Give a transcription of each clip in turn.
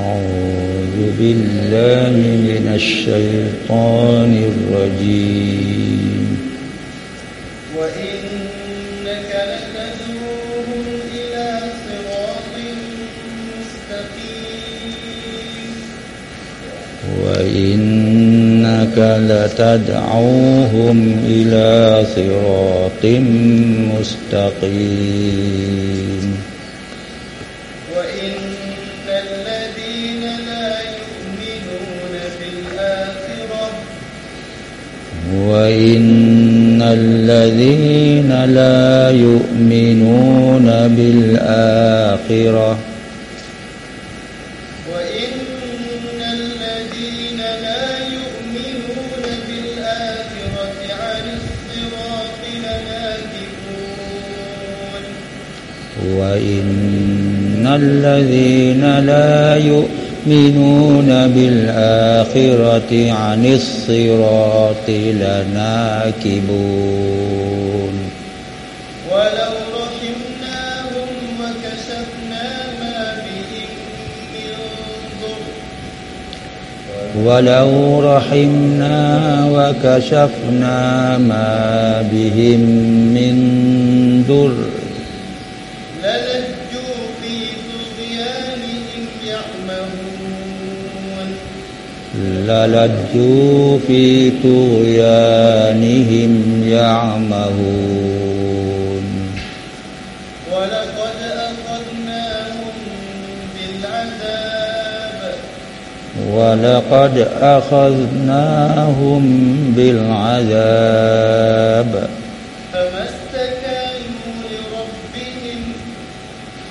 أعوذ بالله من الشيطان الرجيم. وإنك لتدعوهم إلى صراط مستقيم. وإنك لتدعوهم إلى صراط مستقيم. وإن الذين لا يؤمنون بالآخرة وإن الذين لا يؤمنون بالآخرة عن الصراط لناكبون وإن الذين لا يؤمنون بالآخرة عن الصراط لناكبون. ولو رحمناهم وكشفنا ما بهم من ضر. ولو رحمنا وكشفنا ما بهم من ضر للجوا في طغيانهم يعمهون للجوا في طغيانهم يعمهون ولقد أخذناهم بالعذاب ولقد أخذناهم بالعذاب فما استكانوا لربهم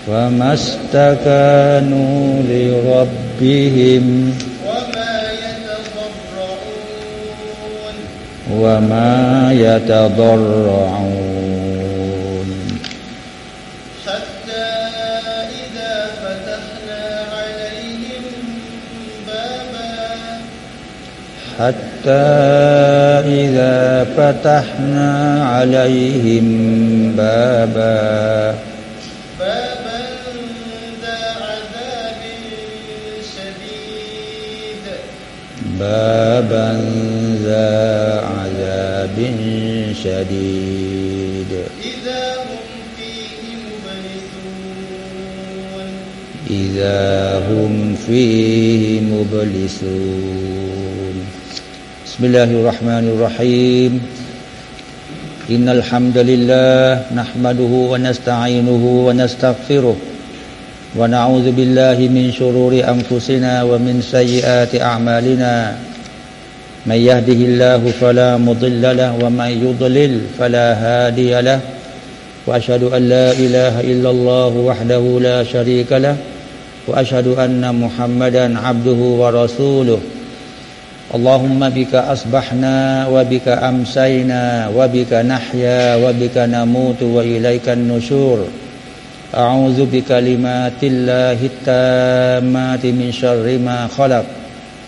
فما استكانوا لربهم وما يتضرعون. حتى إذا فتحنا عليهم بابا. حتى إذا فتحنا عليهم بابا. بابا ذا عذاب شديد. بابا ذا عذاب شديد. إذا هم فيه مبلسون. إذا هم فيه مبلسون. بسم الله الرحمن الرحيم. إن الحمد لله نحمده ونستعينه ونستغفره ونعوذ بالله من شرور أنفسنا ومن سيئات أعمالنا. من يهده الله فلا مضل له ومن يضلل فلا هادي له وأشهد أن لا إله إلا الله وحده لا شريك له وأشهد أن محمدا عبده ورسوله. اللهم بك أصبحنا وبك أمسينا وبك نحيا وبك نموت وإليك النشور. أعوذ بكلمات الله التامات من شر ما خلق.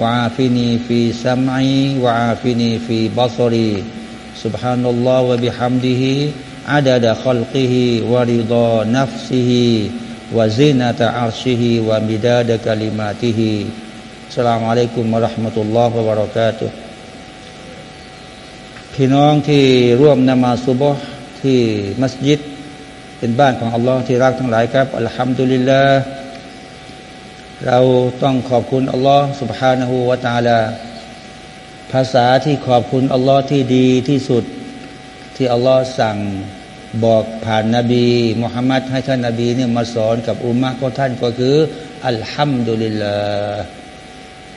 وعافني في سمعي وعافني في بصري سبحان الله وبحمده عدد خلقه ورضا نفسه وزنة عرشه ومداد كلماته السلام عليكم ورحمة الله وبركاته พี่น้องที่ร่วมนมาสุบฮ์ที่มัสยิด เป็นบ้านของอัลลอฮ์ที่รักทั้งหลายครับอัลฮัมดุลิลลาห์ เราต้องขอบคุณอัลลอฮ์ سبحانه และ تعالى ภาษาที่ขอบคุณอัลลอฮ์ที่ดีที่สุด ที่อัลลอฮ์สั่งบอกผ่านนาบีมุฮัมมัดให้ท่านนาบีเนี่ยมาสอนกับอุมมะของท่านก็คือ อัลฮัมดุลิลลาห์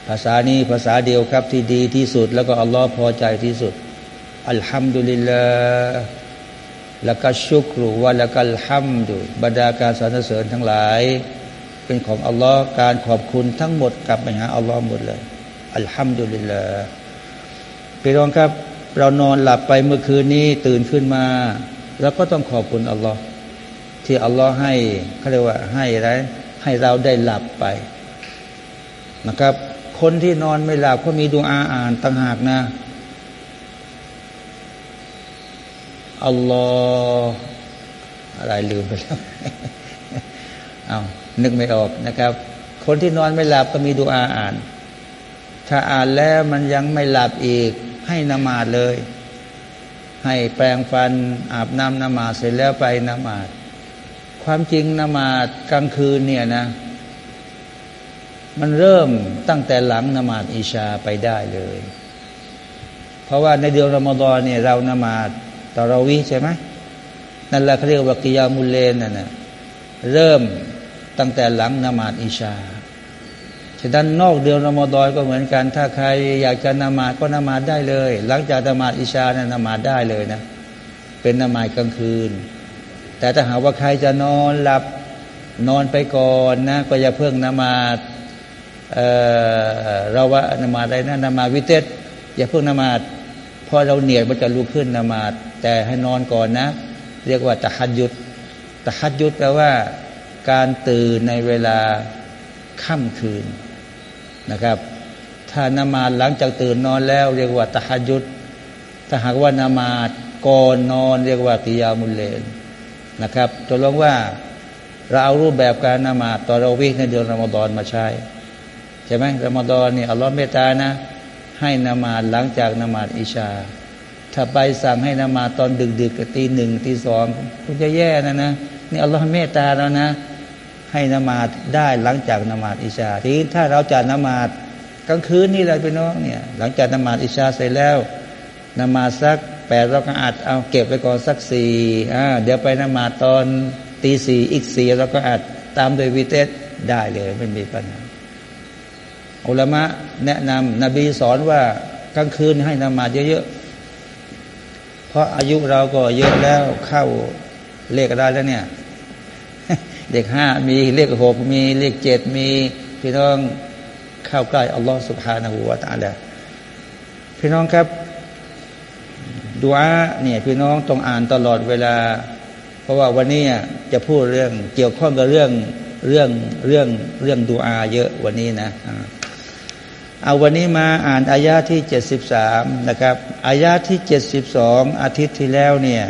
ภาษานี้ภาษาเดียวครับที่ดีที่สุด แล้วก็อัลลอฮ์พอใจที่สุด อัลฮัมดุลิลลาห์ละกัชุกรุวะละกัลฮัมดุบรรดาการสรรเสริญทั้งหลาย เป็นของอัลลอฮ์การขอบคุณทั้งหมดกลับไปหาอัลลอฮ์หมดเลยอัลฮัมดุลิลลาห์พี่น้องครับ เรานอนหลับไปเมื่อคืนนี้ตื่นขึ้นมาเราก็ต้องขอบคุณอัลลอฮ์ที่อัลลอฮ์ให้เขาเรียกว่าให้อะไรให้เราได้หลับไปนะครับ คนที่นอนไม่หลับก็มีดวงอาอ่านต่างหากนะอัลลอฮ์อะไรลืมไปแล้ว เอา นึกไม่ออกนะครับ คนที่นอนไม่หลับก็มีดูอาอ่าน ถ้าอ่านแล้วมันยังไม่หลับอีก ให้นมาดเลย ให้แปลงฟันอาบน้ำนมาดเสร็จแล้วไปนมาดความจริงนมาดกลางคืนเนี่ยนะ มันเริ่มตั้งแต่หลังนมาดอิชาไปได้เลย เพราะว่าในเดือนรอมฎอนเนี่ยเรานมาดตอราวิใช่ไหมนั่นแหละเขาเรียกว่ากิยามุลเลนนั่นนะเริ่ม ตั้งแต่หลังนมาดอิชาฉะนั้นนอกเดือนรอมฎอนก็เหมือนกัน ถ้าใครอยากจะนมาดก็นมาดได้เลย หลังจากนมาดอิชาเนี่ยนมาดได้เลยนะ เป็นนมาดกลางคืน แต่ถ้าหากว่าใครจะนอนหลับนอนไปก่อนนะ ก็อย่าเพิ่งนมาดเเราว่านมาดอะไรนะนมาวิเตสอย่าเพิ่งนมาดพอเราเหนียมันจะลุกขึ้นนมาดแต่ให้นอนก่อนนะ เรียกว่าตะฮัดยุดตะฮัดยุดแปลว่า การตื่นในเวลาค่ำคืนนะครับ ถ้านมาดหลังจากตื่นนอนแล้ว เรียกว่าตะฮัดยุดถ้าหากว่านมาดก่อนนอนเรียกว่ากิยามุลเลนนะครับตัวลงว่าเราเอารูปแบบการนมาดต่อเราวิ่งในเดือนรอมฎอนมาใช้ใช่ไหมรอมฎอนนี่อัลลอฮ์เมตตานะ ให้นมาดหลังจากนมาดอิชา ถ้าไปสั่งให้นมาตอนดึกๆกตีหนึ่งตีสองคุณจะแย่นะนะนี่อัลลอฮ์เมตตาแล้วนะ ให้นมาดได้หลังจากนมาดอิชาทีถ้าเราจะนมาดกลางคืนนี่เลยพี่น้องเนี่ยหลังจากนมาดอิชาเสร็จแล้วนมาดสักแปดเราก็อาจเอาเก็บไปก่อนสักสี่อ่าเดี๋ยวไปนมาดตอนตีสี่อีกสี่เราก็อาจตามโดยวิเตสได้เลยไม่มีปัญหาอุลามะแนะนำนบีสอนว่ากลางคืนให้นมาดเยอะๆเพราะอายุเราก็เยอะแล้วเข้าเลขอะไรแล้วเนี่ย เลขห้ามีเลขหกมีเลขเจ็ดมี พี่น้องเข้าใกล้อัลลอฮ์สุบฮานาหูวาตาละพี่น้องครับดูอาเนี่ยพี่น้องต้องอ่านตลอดเวลา เพราะว่าวันนี้จะพูดเรื่องเกี่ยวข้องกับเรื่องเรื่องเรื่องเรื่องดูอาเยอะวันนี้นะเอาวันนี้มาอ่านอายาที่เจ็ดสิบสามนะครับอายาที่เจ็ดสิบสองอาทิตย์ที่แล้วเนี่ย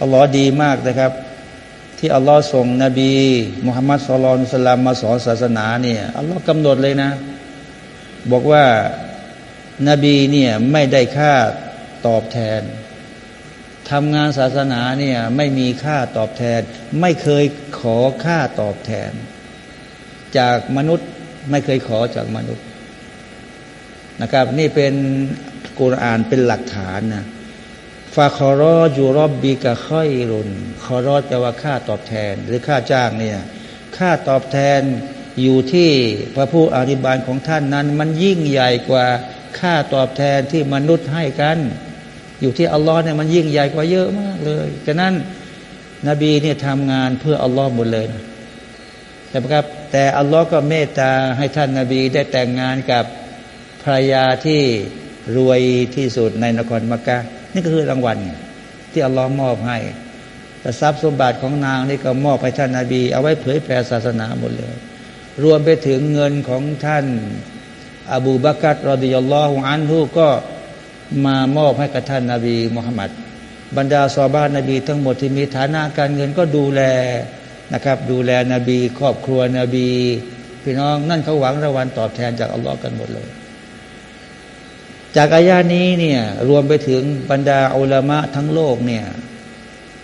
อัลลอฮ์ดีมากนะครับ ที่อัลลอฮ์ส่งนบีมุฮัมมัดสุลลัลลามมาสอนศาสนาเนี่ยอัลลอฮ์กำหนดเลยนะ บอกว่านบีเนี่ยไม่ได้ค่าตอบแทนทำงานศาสนาเนี่ยไม่มีค่าตอบแทน ไม่เคยขอค่าตอบแทน จากมนุษย์ไม่เคยขอจากมนุษย์นะครับ นี่เป็นกุรอานเป็นหลักฐานนะาคอรอจูรอบบีกะค่อยรุนคอรอแปลว่าค่าตอบแทน หรือค่าจ้างเนี่ยค่าตอบแทนอยู่ที่พระผู้อธิบายของท่านนั้น มันยิ่งใหญ่กว่าค่าตอบแทนที่มนุษย์ให้กัน อยู่ที่อัลลอฮ์เนี่ยมันยิ่งใหญ่กว่าเยอะมากเลยฉะนั้นนบีเนี่ยทำงานเพื่ออัลลอฮ์หมดเลยแต่ครับ แต่อัลลอฮ์ก็เมตตาให้ท่านนาบีได้แต่งงานกับภรรยาที่รวยที่สุดในนครมักกะ นี่ก็คือรางวัล ที่อัลลอฮ์มอบให้แต่ทรัพย์สมบัติของนางนี่ก็มอบให้ท่านนาบี เอาไว้เผยแผ่ศาสนาหมดเลย รวมไปถึงเงินของท่าน อบูบักัดรอดิยัลลอฮุอันฮูก็มามอบให้กับท่านนาบีมุฮัมมัดบรรดาซอบ้านนบี ทั้งหมดที่มีฐานะการเงินก็ดูแลนะครับ ดูแลนบี ครอบครัวนบี พี่น้องนั่นเขาหวังรางวัลตอบแทนจากอัลลอฮ์กันหมดเลย จากอายานี้เนี่ยรวมไปถึงบรรดาอุลามะทั้งโลกเนี่ย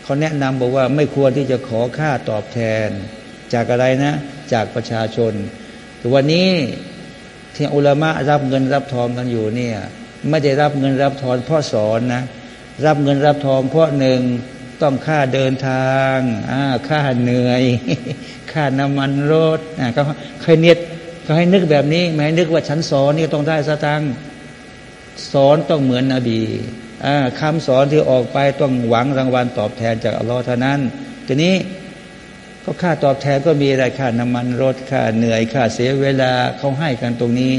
เขาแนะนำบอกว่าไม่ควรที่จะขอค่าตอบแทน จากอะไรนะ จากประชาชน แต่วันนี้ที่อุลามะรับเงินรับทองกันอยู่เนี่ยไม่ได้รับเงินรับทองเพราะสอนนะ รับเงินรับทองเพราะหนึ่งต้องค่าเดินทางค่าเหนื่อย ค่าน้ำมันรถเขาเคยเนียดเขาให้นึกแบบนี้แม้นึกว่าฉันสอนนี่ต้องได้สตังค์ สอนต้องเหมือนนบีคำสอนที่ออกไปต้องหวังรางวัลตอบแทนจากอัลลอฮ์เท่านั้น ทีนี้ก็ค่าตอบแทนก็มีอะไรค่าน้ำมันรถค่าเหนื่อยค่าเสียเวลาเขาให้กันตรงนี้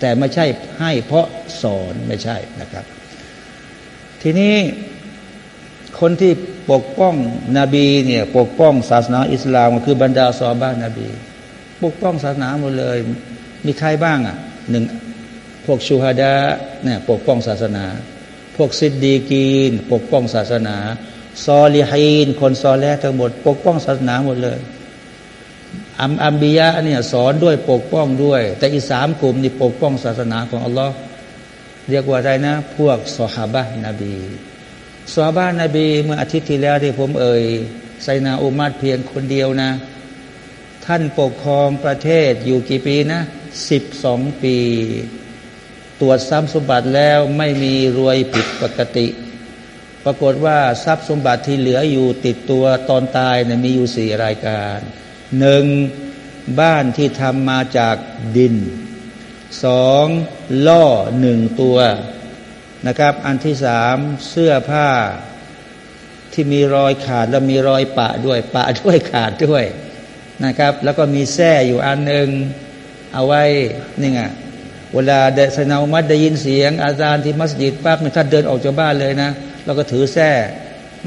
แต่ไม่ใช่ให้เพราะสอนไม่ใช่นะครับ ทีนี้คนที่ปกป้องนบีเนี่ยปกป้องศาสนาอิสลามก็คือบรรดาซอบ้านนบี ปกป้องศาสนาหมดเลย มีใครบ้างอะหนึ่ง พวกชูฮาดาเนี่ยปกป้องศาสนา พวกซิดดีกีน ปกป้องศาสนาซอลิฮีน คนซอแลทั้งหมด ปกป้องศาสนาหมดเลยอัมอัมบียะเนี่ยสอนด้วยปกป้องด้วย แต่อีสามกลุ่มนี่ปกป้องศาสนาของอัลลอฮ์เรียกว่าอะไรนะ พวกสฮาบะนบีสฮาบะนบี เมื่ออาทิตย์ที่แล้วที่ผมเอ่ยไซนาอุมัดเพียงคนเดียวนะ ท่านปกครองประเทศอยู่กี่ปีนะสิบสองปี ตรวจทรัพย์สมบัติแล้วไม่มีรวยผิดปกติ ปรากฏว่าทรัพย์สมบัติที่เหลืออยู่ติดตัวตอนตายเนี่ยมีอยู่สี่รายการหนึ่งบ้านที่ทำมาจากดินสองล่อหนึ่งตัวนะครับ อันที่สามเสื้อผ้าที่มีรอยขาดแล้วมีรอยปะด้วย ปะด้วยขาดด้วยนะครับ แล้วก็มีแส้อยู่อันหนึ่งเอาไว้นี่ไง เวลาเดชนามัดได้ยินเสียง อาจารย์ที่มัสยิดปั๊บท่านเดินออกจากบ้านเลยนะแล้วก็ถือแส้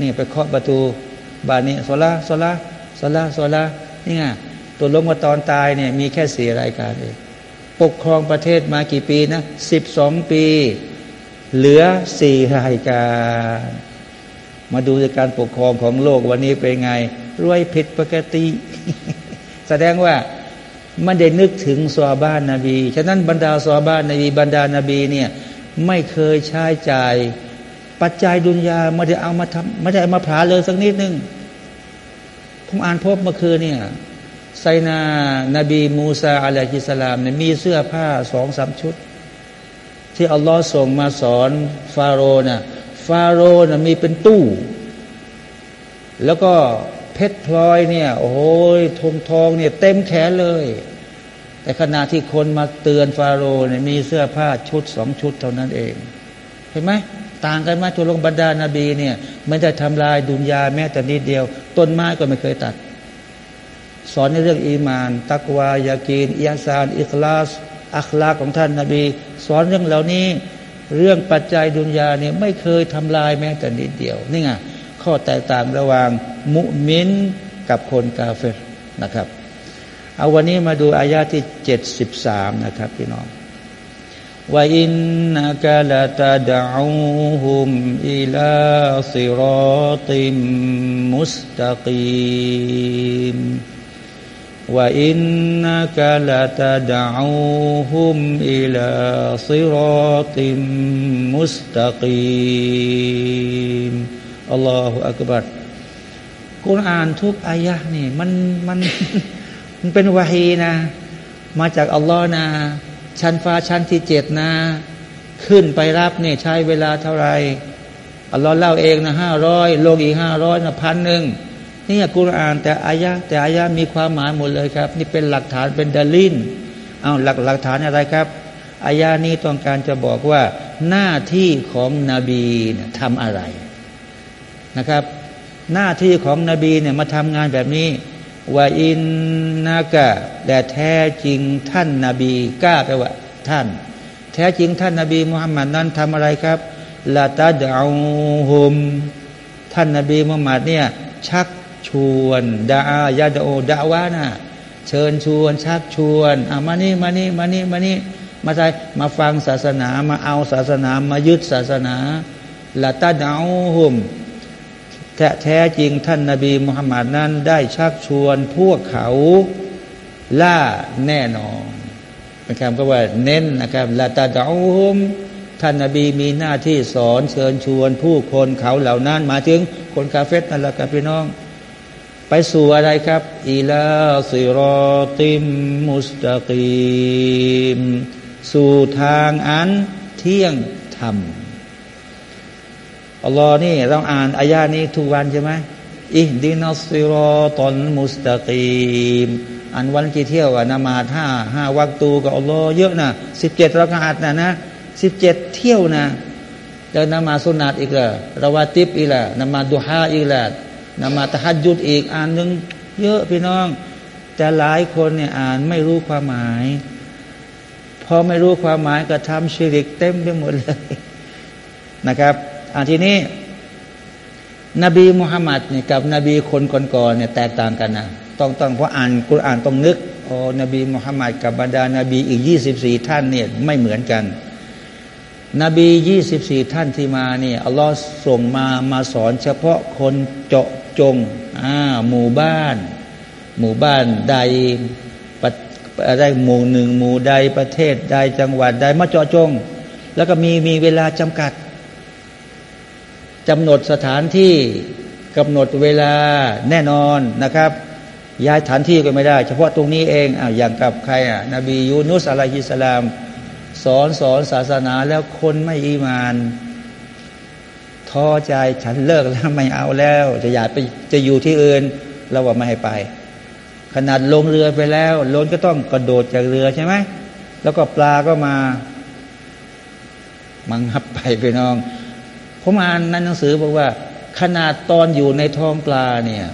นี่ไปเคาะประตูบ้านนี้โซล่าโซล่าโซล่าโซล่านี่ไงตัวลงมาตอนตายเนี่ยมีแค่สี่รายการเองปกครองประเทศมากี่ปีนะสิบสองปี เหลือสี่รายการ มาดูจากการปกครองของโลกวันนี้เป็นไงรวยผิดปกติ แสดงว่า ไมันได้นึกถึงสวาบ้านนาบี ฉะนั้นบรรดาสวาบ้านนบีบรรดานาบีเนี่ยไม่เคยใช้จ่าย ปัจจัยดุนยาไม่ได้เอามาทำไม่ได้เอามาผาเลยสักนิดนึงผมอ่านพบเมื่อคืนเนี่ยไซนา นบีมูซาอะลัยฮิสลามเนี่ยมีเสื้อผ้าสองสามชุด ที่อัลลอฮ์ส่งมาสอนฟาโรห์น่ะฟาโรห์น่ะมีเป็นตู้ แล้วก็ เพชรพลอยเนี่ย โอ้ยทองทองเนี่ยเต็มแขนเลย แต่ขณะที่คนมาเตือนฟาโรห์เนี่ยมีเสื้อผ้าชุดสองชุดเท่านั้นเอง เห็นไหมต่างกันมาจุลงบรรดานาบีเนี่ยไม่ได้ทำลายดุนยาแม้แต่นิดเดียว ต้นไม้ก็ไม่เคยตัด สอนในเรื่องอีมาน ตักวายากีนอิยาซาน อิคลาสอัคลาของท่านนาบี สอนเรื่องเหล่านี้ เรื่องปัจจัยดุนยาเนี่ยไม่เคยทำลายแม้แต่นิดเดียวนี่ไง ข้อแตกต่างระหว่างมุมินกับคนกาเฟรนะครับ เอาวันนี้มาดูอายาที่เจ็ดสิบสามนะครับพี่น้องว่าอินนักลาตาดาหุมอิลาซิรอติมมุสตะกีมว่าอินนักลาตาดาหุมอิลาซิรอติมมุสตะกีม อัลลอฮฺอักบัดกุรอานทุกอายะนี่มันมันมันเป็นวาฮีนะ มาจากอัลลอฮ์นะ ชั้นฟ้าชั้นที่เจ็ดนะ ขึ้นไปรับเนี่ยใช้เวลาเท่าไหร่อัลลอฮ์เล่าเองนะห้าร้อยลงอีกห้าร้อยนะพันหนึ่งนี่กุรอานแต่อายะแต่อายะมีความหมายหมดเลยครับ นี่เป็นหลักฐานเป็นดลินเอาหลักหลักฐานอะไรครับอายะนี้ต้องการจะบอกว่าหน้าที่ของนบีทำอะไร นะครับ หน้าที่ของนบีเนี่ยมาทำงานแบบนี้ว่าอินนากะแต่แท้จริงท่านนาบีกล้าไปว่าท่าน แท้จริงท่านนาบีมุฮัมมัดนั้นทำอะไรครับลาตาดาฮุมท่านนาบีมุฮัมมัดเนี่ยชักชวนดาอายาดโอดาวานะเชิญชวน ชักชวนอามานี่มานี่มานี่มานี่มาใจมาฟังศาสนามาเอาศาสนามายึดศาสนาลาตาดาฮุม แท้แท้จริงท่านนาบีมุฮัมมัดนั้นได้ชักชวนพวกเขาล่าแน่นอนนะครับก็ว่าเน้นนะครับละตาดาอุมท่านนาบีมีหน้าที่สอนเชิญชวนผู้คนเขาเหล่านั้นมาถึงคนกาเฟตนั่นแหละครับพี่น้อง ไปสู่อะไรครับอีลาซิรอติมมุสตะกีม สู่ทางอันเที่ยงธรรม อัลลอฮ์นี่เราอ่านอายานี้ทุกวันใช่ไหมอิดินัสซิรอตอนมุสตะกีมอันวันกี่เที่ยวอะนามาห้าห้าวักตูกับอัลลอฮ์เยอะนะสิบเจ็ดรักอาดนะนะสิบเจ็ดเที่ยวนะแล้วนมาสุนัตอีกละระวาติบอีกละนมาดุฮาอีกละนมาตะฮัดยุดอีกอันหนึ่งเยอะพี่น้อง แต่หลายคนเนี่ยอ่านไม่รู้ความหมาย พอไม่รู้ความหมายก็ทำชิริกเต็มไปหมดเลยนะครับ อันทีนี้ นบีมุฮัมมัดเนี่ยกับนบีคนก่อนๆเนี่ยแตกต่างกันนะต้องต้องเพราะอ่านกุรอ่านต้องนึกโอ้นบีมุฮัมมัดกับบรรดานาบีอีกยี่สิบสี่ท่านเนี่ยไม่เหมือนกัน นบียี่สิบสี่ท่านที่มาเนี่ยอัลลอฮ์ส่งมามาสอนเฉพาะคนเจาะจงอ่าหมู่บ้าน หมู่บ้านใดอะไรหมู่หนึ่งหมู่ใดประเทศใดจังหวัดใดมาเจาะจง แล้วก็มีมีเวลาจำกัด กำหนดสถานที่กำหนดเวลาแน่นอนนะครับ ย้ายฐานที่ก็ไม่ได้ เฉพาะตรงนี้เองอ่าอย่างกับใครอะนบียูนุสอะลัยฮิสลาม สอนสอนศาสนาแล้วคนไม่อีมานท้อใจฉันเลิกแล้วไม่เอาแล้ว จะอยากไปจะอยู่ที่อื่นเราว่าไม่ให้ไป ขนาดลงเรือไปแล้วลนก็ต้องกระโดดจากเรือใช่ไหมแล้วก็ปลาก็มา มังหับไปไปน้อง ผมอ่านในหนังสือบอกว่า ขนาดตอนอยู่ในท้องปลาเนี่ย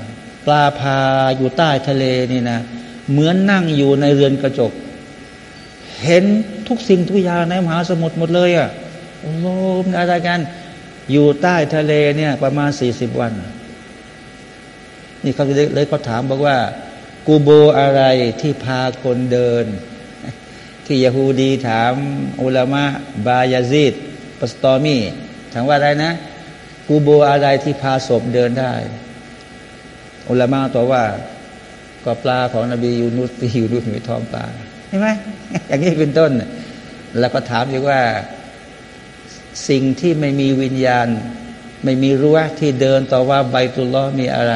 ปลาพาอยู่ใต้ทะเลนี่นะเหมือนนั่งอยู่ในเรือนกระจก เห็นทุกสิ่งทุกอย่างในมหาสมุทรหมดเลยอะ่ะโอ้โหอะไรกัน อยู่ใต้ทะเลเนี่ย ประมาณสี่สิบวัน นี่เขาเลยเขาถามบอกว่า กูโบอะไรที่พาคนเดิน ที่ยาฮูดีถามอุลามะบายาซิดปัสตอมี ถามว่าอะไรนะกูโบอะไรที่พาศพเดินได้ อุลามาตอบว่าก็ปลาของนบียูนุสที่อยู่ด้วยในท้องปลาใช่ไหมอย่างนี้เป็นต้น แล้วก็ถามอีกว่าสิ่งที่ไม่มีวิญญาณ ไม่มีรั้วที่เดินต่อว่าใบตุลล้อมีอะไร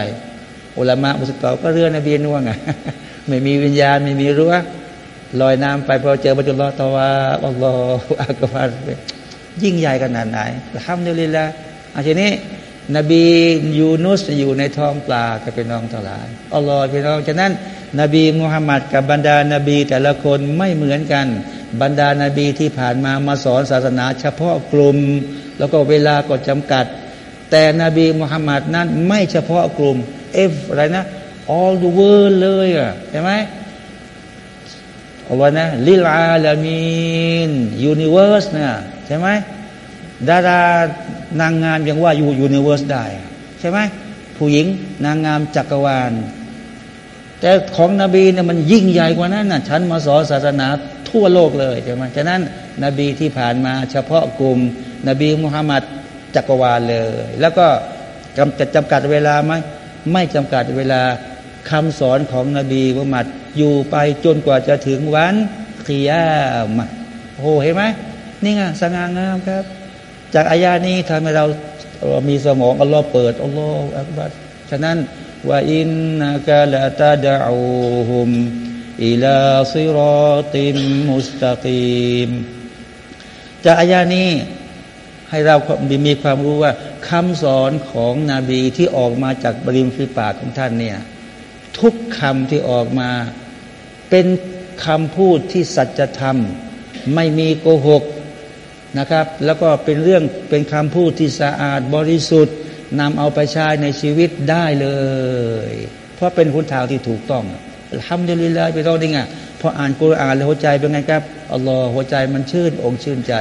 อุลามะมุสลิมก็เรือนบีนุ่งอะไม่มีวิญญาณไม่มีรั้วลอยน้ำไปพอเจอใบตุลล้อต่อว่าอัลลอฮฺอักบาร ยิ่งใหญ่ขนาดไหนทำเดลิละอาทีนี้ นบียูนุสอยู่ในท้องปลาก็เป็นน้องท่าไหร่อัลลอฮ์เป็นน้องฉะนั้น นบีมุฮัมมัดกับบรรดานาบีแต่ละคนไม่เหมือนกัน บรรดานาบีที่ผ่านมามาสอนศาสนา เฉพาะกลุ่มแล้วก็เวลาก็จำกัด แต่นบีมุฮัมมัดนั้นไม่เฉพาะกลุ่มเอฟอะไรนะ all the world เลยอะใช่ไหมอัลลอฮ์นะللعالمين universe เนี่ย ใช่ไหมดารานางงามยังว่าอยู่ universe ได้ ใช่ไหมผู้หญิงนางงามจักรวาล แต่ของนบีเนี่ยมันยิ่งใหญ่กว่านั้นนะฉันมาสอนศาสนาทั่วโลกเลยใช่ไหมฉะนั้นนบีที่ผ่านมาเฉพาะกลุ่ม นบีมุฮัมมัดจักรวาลเลย แล้วก็จะจำกัดเวลาไหมไม่จำกัดเวลาคำสอนของนบีมุฮัมมัดอยู่ไปจนกว่าจะถึงวันขียามโอ้เห็นไหม นี่ไงสง่างามครับ จากอายานี้ทำให้เรามีสมองอัลลอฮ์เปิดอัลลอฮ์อักบัดฉะนั้นว่าอินนักะลตาดะอูฮุมอิลาซิรอติมมุสตะกีมจากอายานี้ให้เรามีความรู้ว่าคำสอนของนบีที่ออกมาจากบริมฝีปากของท่านเนี่ยทุกคำที่ออกมาเป็นคำพูดที่สัจธรรม ไม่มีโกหก นะครับ แล้วก็เป็นเรื่องเป็นคำพูดที่สะอาดบริสุทธิ์นำเอาไปใช้ในชีวิตได้เลย เพราะเป็นคุณทางที่ถูกต้องทำเดลิลาไปต้องดิ้งอะพออ่านกุรอานแล้วหัวใจเป็นไงครับอัลลอฮ์หัวใจมันชื่นอกชื่นใจ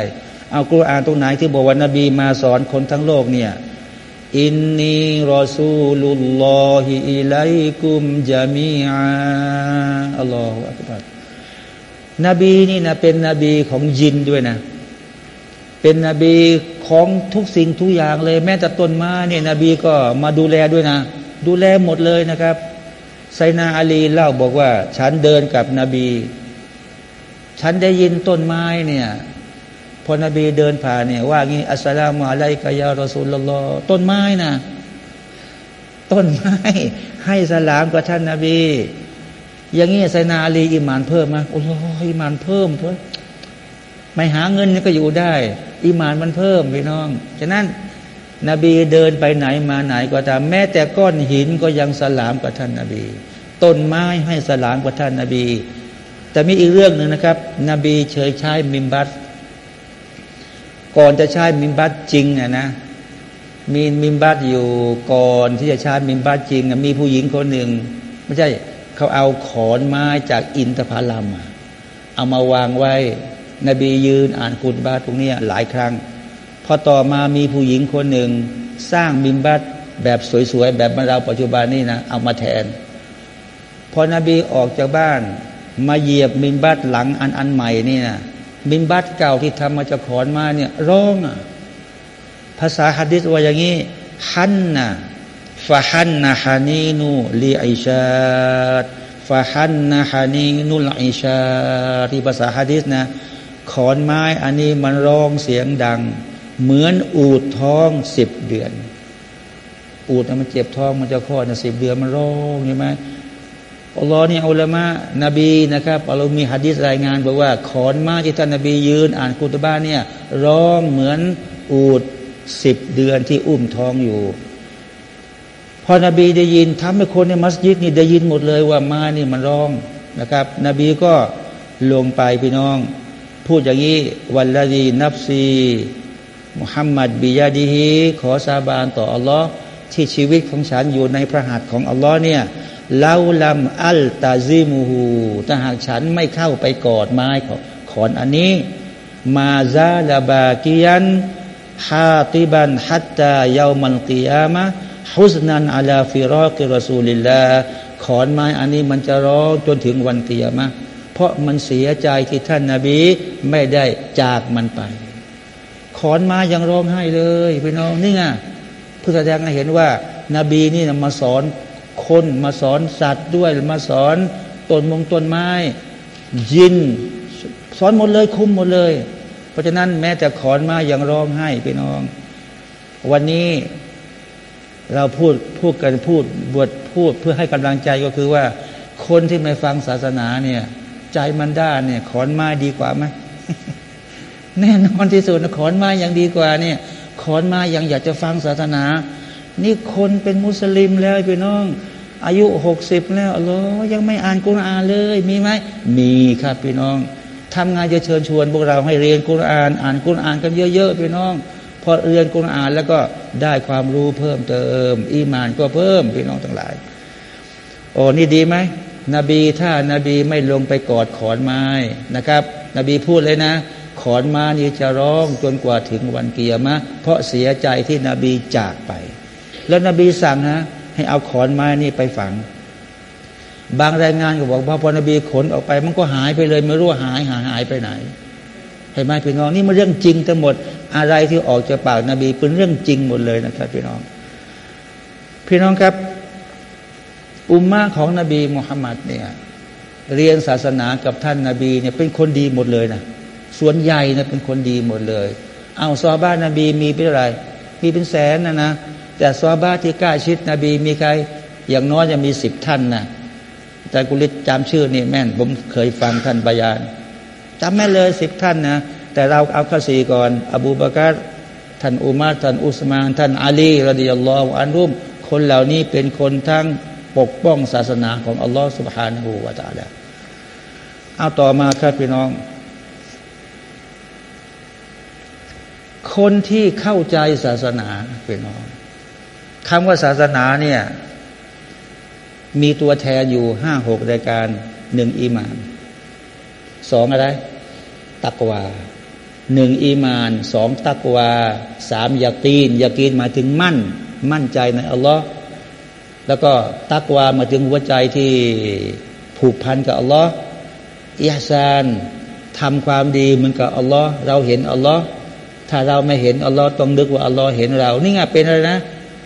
เอากุรอานตรงไหนที่บอกว่านบีมาสอนคนทั้งโลกเนี่ยอินนีรอซูลุลลอฮิอิลัยกุมจามีอาอัลลอฮฺอัลกบัรนบีนี่นะเป็นนบีของยินด้วยนะ เป็นนบีของทุกสิ่งทุกอย่างเลย แม้แต่ต้นไม้เนี่ยนบีก็มาดูแลด้วยนะ ดูแลหมดเลยนะครับไซนาอาลีเล่าบอกว่า ฉันเดินกับนบี ฉันได้ยินต้นไม้เนี่ยพอนบีเดินผ่านเนี่ยว่างี้อัสสลามุอะลัยกะยารอซูลลอต้นไม้นะต้นไม้ ให้สลามกับท่านนาบี อย่างงี้ไซนาอาลีอิมานเพิ่มไหมโอ้โหอิมานเพิ่มเพิ่ม ไม่หาเงินก็อยู่ได้ อิมานมันเพิ่มพี่น้อง ฉะนั้น นบีเดินไปไหนมาไหนก็ตาม แม้แต่ก้อนหินก็ยังสลามกับท่านนาบี ต้นไม้ให้สลามกับท่านนาบี แต่มีอีกเรื่องหนึ่งนะครับ นบีเฉยใช้มิมบัตก่อนจะใช้มิมบัตจริงอะนะมีมิมบัตอยู่ก่อนที่จะใช้มิมบัตจริงมีผู้หญิงคนหนึ่งไม่ใช่เขาเอาขอนไม้จากอินทผลัมเอามาวางไว้ นบียืนอ่านคุตบาตรงนี้หลายครั้ง พอต่อมามีผู้หญิงคนหนึ่ง สร้างบิมบัตแบบสวยๆ แบบเราปัจจุบันนี่นะเอามาแทน พอนบีออกจากบ้าน มาเหยียบบิมบัตหลังอันอันใหม่นี่นะบิมบัตเก่าที่ทำมาจากขอนมาเนี่ยร้องอะภาษาฮัดดิษว่าอย่างนี้ฮันนะฟาฮันนะฮานีนูลีไอชาดฟาฮันนะฮานีนุลไอชาที่ภาษาฮะดิษนะ ขอนไม้อันนี้มันร้องเสียงดัง เหมือนอูดท้องสิบเดือน อูดมันเจ็บท้องมันจะคลอดนะสิบเดือนมันร้องใช่ไหมอัลลอฮ์นี่อัลลอฮ์นบีนะครับอัลลอฮ์มีฮะดิษรายงานบอกว่า ขอนไม้ที่ท่านนบียืน อ่านกุตบ้านเนี่ยร้องเหมือนอูดสิบเดือนที่อุ้มท้องอยู่ พอนบีได้ยินทำให้คนในมัสยิดนี่ได้ยินหมดเลยว่ามานี่มันร้องนะครับ นบีก็ลงไปพี่น้อง พูดอย่างนี้วันละดีนับซีมุฮัมมัดบิยาดีฮีขอสาบานต่ออัลลอฮ์ที่ชีวิตของฉันอยู่ในพระหัตถ์ของอัลลอฮ์เนี่ยเล่าลำอัลตาซิมูฮูถ้าหากฉันไม่เข้าไปกอดไม้ขอนอันนี้ มาซาลาบากิยันฮาติบันฮัตตายามันกิยามะฮุสนันอาลาฟิรอกิรสูลิลลาขอนไม้อันนี้มันจะร้องจนถึงวันกียรมะ เพราะมันเสียใจที่ท่านนาบีไม่ได้จากมันไป ขอนไม้ยังร้องไห้เลยพี่น้องนี่ไงเพื่อแสดงให้เห็นว่านาบีนี่นะมาสอนคนมาสอนสัตว์ด้วยมาสอนต้นมงต้นไม้ ยิน สอนหมดเลยคุมหมดเลย เพราะฉะนั้นแม้แต่ขอนไม้ยังร้องไห้พี่น้อง วันนี้เราพูดพูดกันพูดบวชพูดเพื่อให้กำลังใจก็คือว่า คนที่ไม่ฟังศาสนาเนี่ย ใจมันด้านเนี่ยขอนไม้ดีกว่าไหมแน่นอนที่สุดขอนไม้ยังดีกว่าเนี่ย ขอนไม้ยังอยากจะฟังศาสนา นี่คนเป็นมุสลิมแล้วพี่น้อง อายุหกสิบแล้วอ๋อยังไม่อ่านกุรอานเลย มีไหมมีครับพี่น้องทำงานจะเชิญชวนพวกเราให้เรียนกุรอาน อ่านกุรอานกันเยอะๆพี่น้อง พอเรียนกุรอานแล้วก็ได้ความรู้เพิ่มเติม อีมานก็เพิ่มพี่น้องทั้งหลายโอ้นี่ดีไหม นบีถ้านาบีไม่ลงไปกอดขอนไม้นะครับ นบีพูดเลยนะ ขอนไม้นี้จะร้องจนกว่าถึงวันเกียร์มะ เพราะเสียใจที่นบีจากไป แล้วนบีสั่งนะให้เอาขอนไม้นี่ไปฝัง บางรายงานก็บอกว่าพอนบีขนออกไป มันก็หายไปเลย ไม่รู้หายหายหายไปไหนเห็นไหมพี่น้องนี่มันเรื่องจริงทั้งหมดอะไรที่ออกจากปากนาบีเป็นเรื่องจริงหมดเลยนะครับพี่น้อง พี่น้องครับ อุมมาของนบีมุฮัมมัดเนี่ยเรียนศาสนากับท่านนาบีเนี่ยเป็นคนดีหมดเลยนะส่วนใหญ่เนะเป็นคนดีหมดเลย เอาซอบ้านนบีมีเป็นอะไร มีเป็นแสนนะนะแต่ซอบ้าที่กล้าชิดนบีมีใคร อย่างน้อยจะมีสิบท่านนะแต่กุลิตจำชื่อนี่แม่น ผมเคยฟังท่านบายานจำแม่เลยสิบท่านนะ แต่เราเอาข้อสี่ก่อน อบูบากรท่านอุมาท่านอุสมาน ท่านอาลีรดิยัลลอฮุอันรุมคนเหล่านี้เป็นคนทั้ง ปกป้องศาสนาของอัลลอฮ์สุบฮานูวาตาลาเอาต่อมาครับพี่น้อง คนที่เข้าใจศาสนาพี่น้องคำว่าศาสนาเนี่ยมีตัวแทนอยู่ห้าหกรายการหนึ่งอีมานสองอะไร ตักวาหนึ่งอีมานสองตักวาสามยากีนยากีนหมายถึงมั่น มั่นใจในอัลลอฮ์ แล้วก็ตักวามาถึงหัวใจที่ผูกพันกับอัลลอฮ์อิฮซานทำความดีเหมือนกับอัลลอฮ์เราเห็นอัลลอฮ์ถ้าเราไม่เห็นอัลลอฮ์ต้องนึกว่าอัลลอฮ์เห็นเรา นี่ไงเป็นอะไรนะ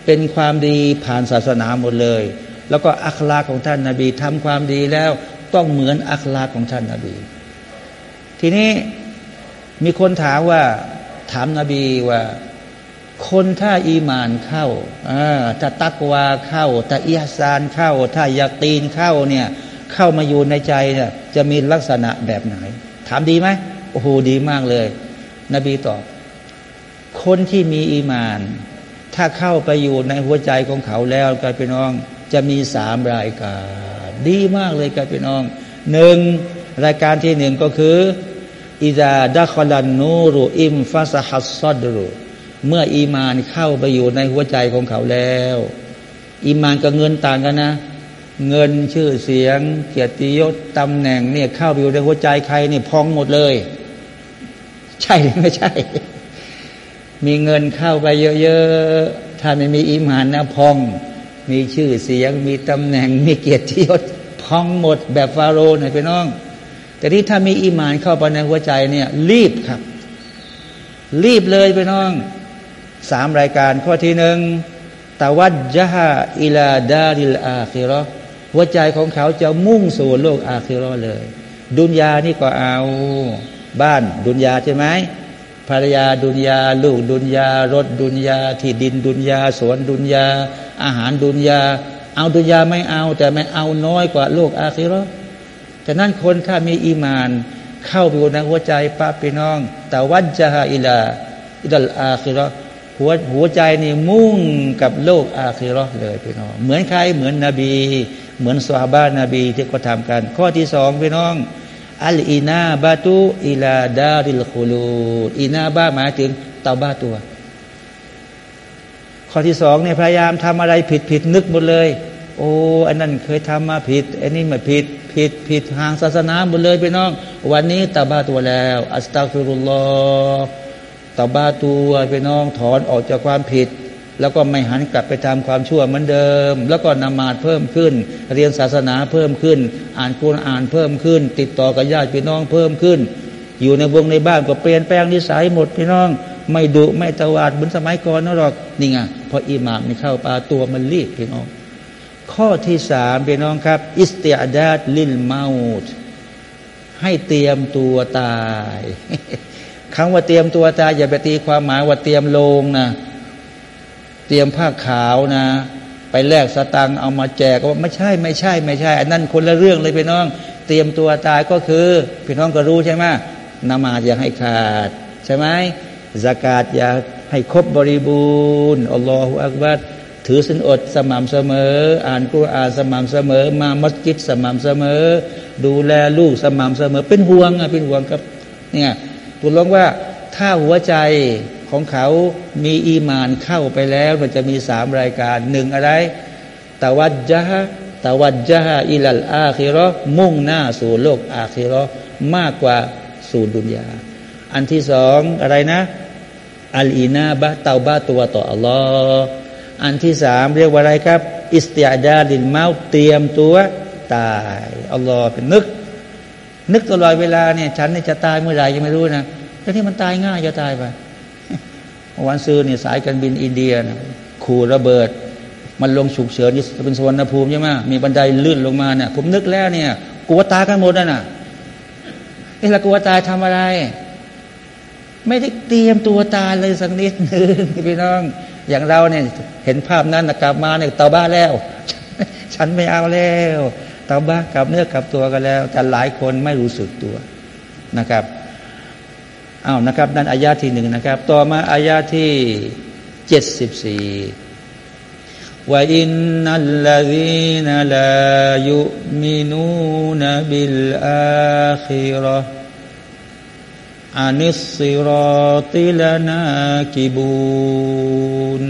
เป็นความดีผ่านศาสนาหมดเลย แล้วก็อัคลาของท่านนาบีทำความดีแล้วต้องเหมือนอัคลาของท่านนาบี ทีนี้มีคนถามว่าถามนาบีว่า คนถ้าอีมานเข้าถ้าตักวาเข้าถ้าอิฮซานเข้า ถ้ายักตีนเข้าเนี่ยเข้ามาอยู่ในใจเนี่ยจะมีลักษณะแบบไหน ถามดีไหมโอ้โหดีมากเลย นบีตอบ คนที่มีอีมาน ถ้าเข้าไปอยู่ในหัวใจของเขาแล้วกายพี่น้อง จะมีสามรายการ ดีมากเลยกายพี่น้องหนึ่งรายการที่หนึ่งก็คืออิดาดัคลันนูรุอิมฟาสฮัสซอดรุ เมื่ออีมานเข้าไปอยู่ในหัวใจของเขาแล้ว อีมานกับเงินต่างกันนะ เงินชื่อเสียง เกียรติยศตำแหน่งเนี่ยเข้าไปอยู่ในหัวใจใครนี่พองหมดเลย ใช่หรือไม่ใช่ มีเงินเข้าไปเยอะๆถ้าไม่มีอิมานนะพอง มีชื่อเสียง มีตำแหน่ง มีเกียรติยศพองหมดแบบฟาโรห์น่อยพี่น้อง แต่ที่ถ้ามีอิมานเข้าไปในหัวใจเนี่ย รีบครับ รีบเลยพี่น้อง สามรายการข้อที่หนึ่งตะวัดยะฮาอิลาดาริลอาคิรอหัวใจของเขาจะมุ่งสู่โลกอาคิรอเลย ดุนยานี่ก็เอาบ้านดุนยาใช่ไหมภรรยาดุนยา ลูกดุนยา รถดุนยา ที่ดินดุนยา สวนดุนยา อาหารดุนยา เอาดุนยาไม่เอา แต่ไม่เอาน้อยกว่าโลกอาคิรอฉะนั้นคนถ้ามีอีมาน เข้าไปในหัวใจป้าพี่น้องแต่วัดจะฮาอิลาอิดัลอาคิรอ หัวหัวใจนี่มุ่งกับโลกอาคิรอเลยพี่น้อง เหมือนใครเหมือนนบี เหมือนสวาบานาบีที่เขาทำกัน ข้อที่สองพี่น้อง อัลอีนาบาตุอิลาดาริลคูลูอีนาบาหมายถึงเตาบ้าตัว ข้อที่สองเนี่ยพยายามทำอะไรผิดผิดนึกหมดเลย โอ้อันนั้นเคยทำมาผิดอันนี้มาผิดผิดผิดห่างศาสนาหมดเลยพี่น้อง วันนี้ตาบ้าตัวแล้ว อัสตัฟิรุลลอฮ์ ตาบ้าตัวพี่น้องถอนออกจากความผิด แล้วก็ไม่หันกลับไปทำความชั่วเหมือนเดิม แล้วก็นมาดเพิ่มขึ้น เรียนศาสนาเพิ่มขึ้น อ่านกุรอ่านเพิ่มขึ้น ติดต่อกับญาติพี่น้องเพิ่มขึ้น อยู่ในวงในบ้านก็เปลี่ยนแปลงนิสัยหมดพี่น้อง ไม่ดุไม่ตวาดเหมือนสมัยก่อนนะหรอกนี่ไงพออิหมามนี่เข้าปาตัวมันรีบพี่น้อง ข้อที่สามพี่น้องครับ อิสติอาดาดลิลมาอุดให้เตรียมตัวตาย คำว่าเตรียมตัวตายอย่าไปตีความหมายว่าเตรียมโลงนะเตรียมผ้าขาวนะ ไปแลกสตังเอามาแจกว่าไม่ใช่ไม่ใช่ ไม่ใช่อันนั้นคนละเรื่องเลยพี่น้อง เตรียมตัวตายก็คือ พี่น้องก็รู้ใช่ไหมนมาอย่าให้ขาด ใช่ไหมสกาดอย่าให้ครบบริบูรณ์อัลลอฮฺอักบัดถือสินอดสม่ำเสมอ อ่านกุรอานสม่ำเสมอ มามัสยิดสม่ำเสมอ ดูแลลูกสม่ำเสมอ เป็นห่วงอะเป็นห่วงครับเนี่ย ตุลงว่าถ้าหัวใจของเขามีอีมานเข้าไปแล้ว มันจะมีสามรายการหนึ่งอะไรตะวัดจฮะตะวัดจฮะอิลัลอาคิรอมุ่งหน้าสู่โลกอาคิรอมากกว่าสู่ดุนยา อันที่สองอะไรนะ อัลอีนาบะเตาบะตัวต่ออัลลอฮ์อันที่สามเรียกว่าอะไรครับ อิสติอาดาดินเมาเตรียมตัวตายอัลลอฮ์เป็นนึก นึกตลอดเวลาเนี่ย ฉันเนี่ยจะตายเมื่อไหร่ยังไม่รู้นะแต่ที่มันตายง่ายจะตายไปวันซื้อเนี่ยสายการบินอินเดียนะขู่ระเบิด มันลงฉุกเฉินนี่เป็นสวรรณภูมิใช่ไหมมีบันไดลื่นลงมาเนี่ยผมนึกแล้วเนี่ยกลัวตายกันหมดนะน่ะนี่ละกลัวตายทำอะไร ไม่ได้เตรียมตัวตายเลยสักนิดหนึ่งพี่น้อง อย่างเราเนี่ย เห็นภาพนั้นนะกลับมาเนี่ยเตาบ้าแล้ว ฉันไม่เอาแล้ว ตาบ้ากลับเนื้อกลับตัวกันแล้ว แต่หลายคนไม่รู้สึกตัวนะครับอ้าวนะครับ นั่นอายาที่หนึ่งนะครับ ต่อมาอายาที่เจ็ดสิบสี่ว่าอินนัลลดีนลายุมินูนบิลอาคิรออานิสซิรอติลนากิบูน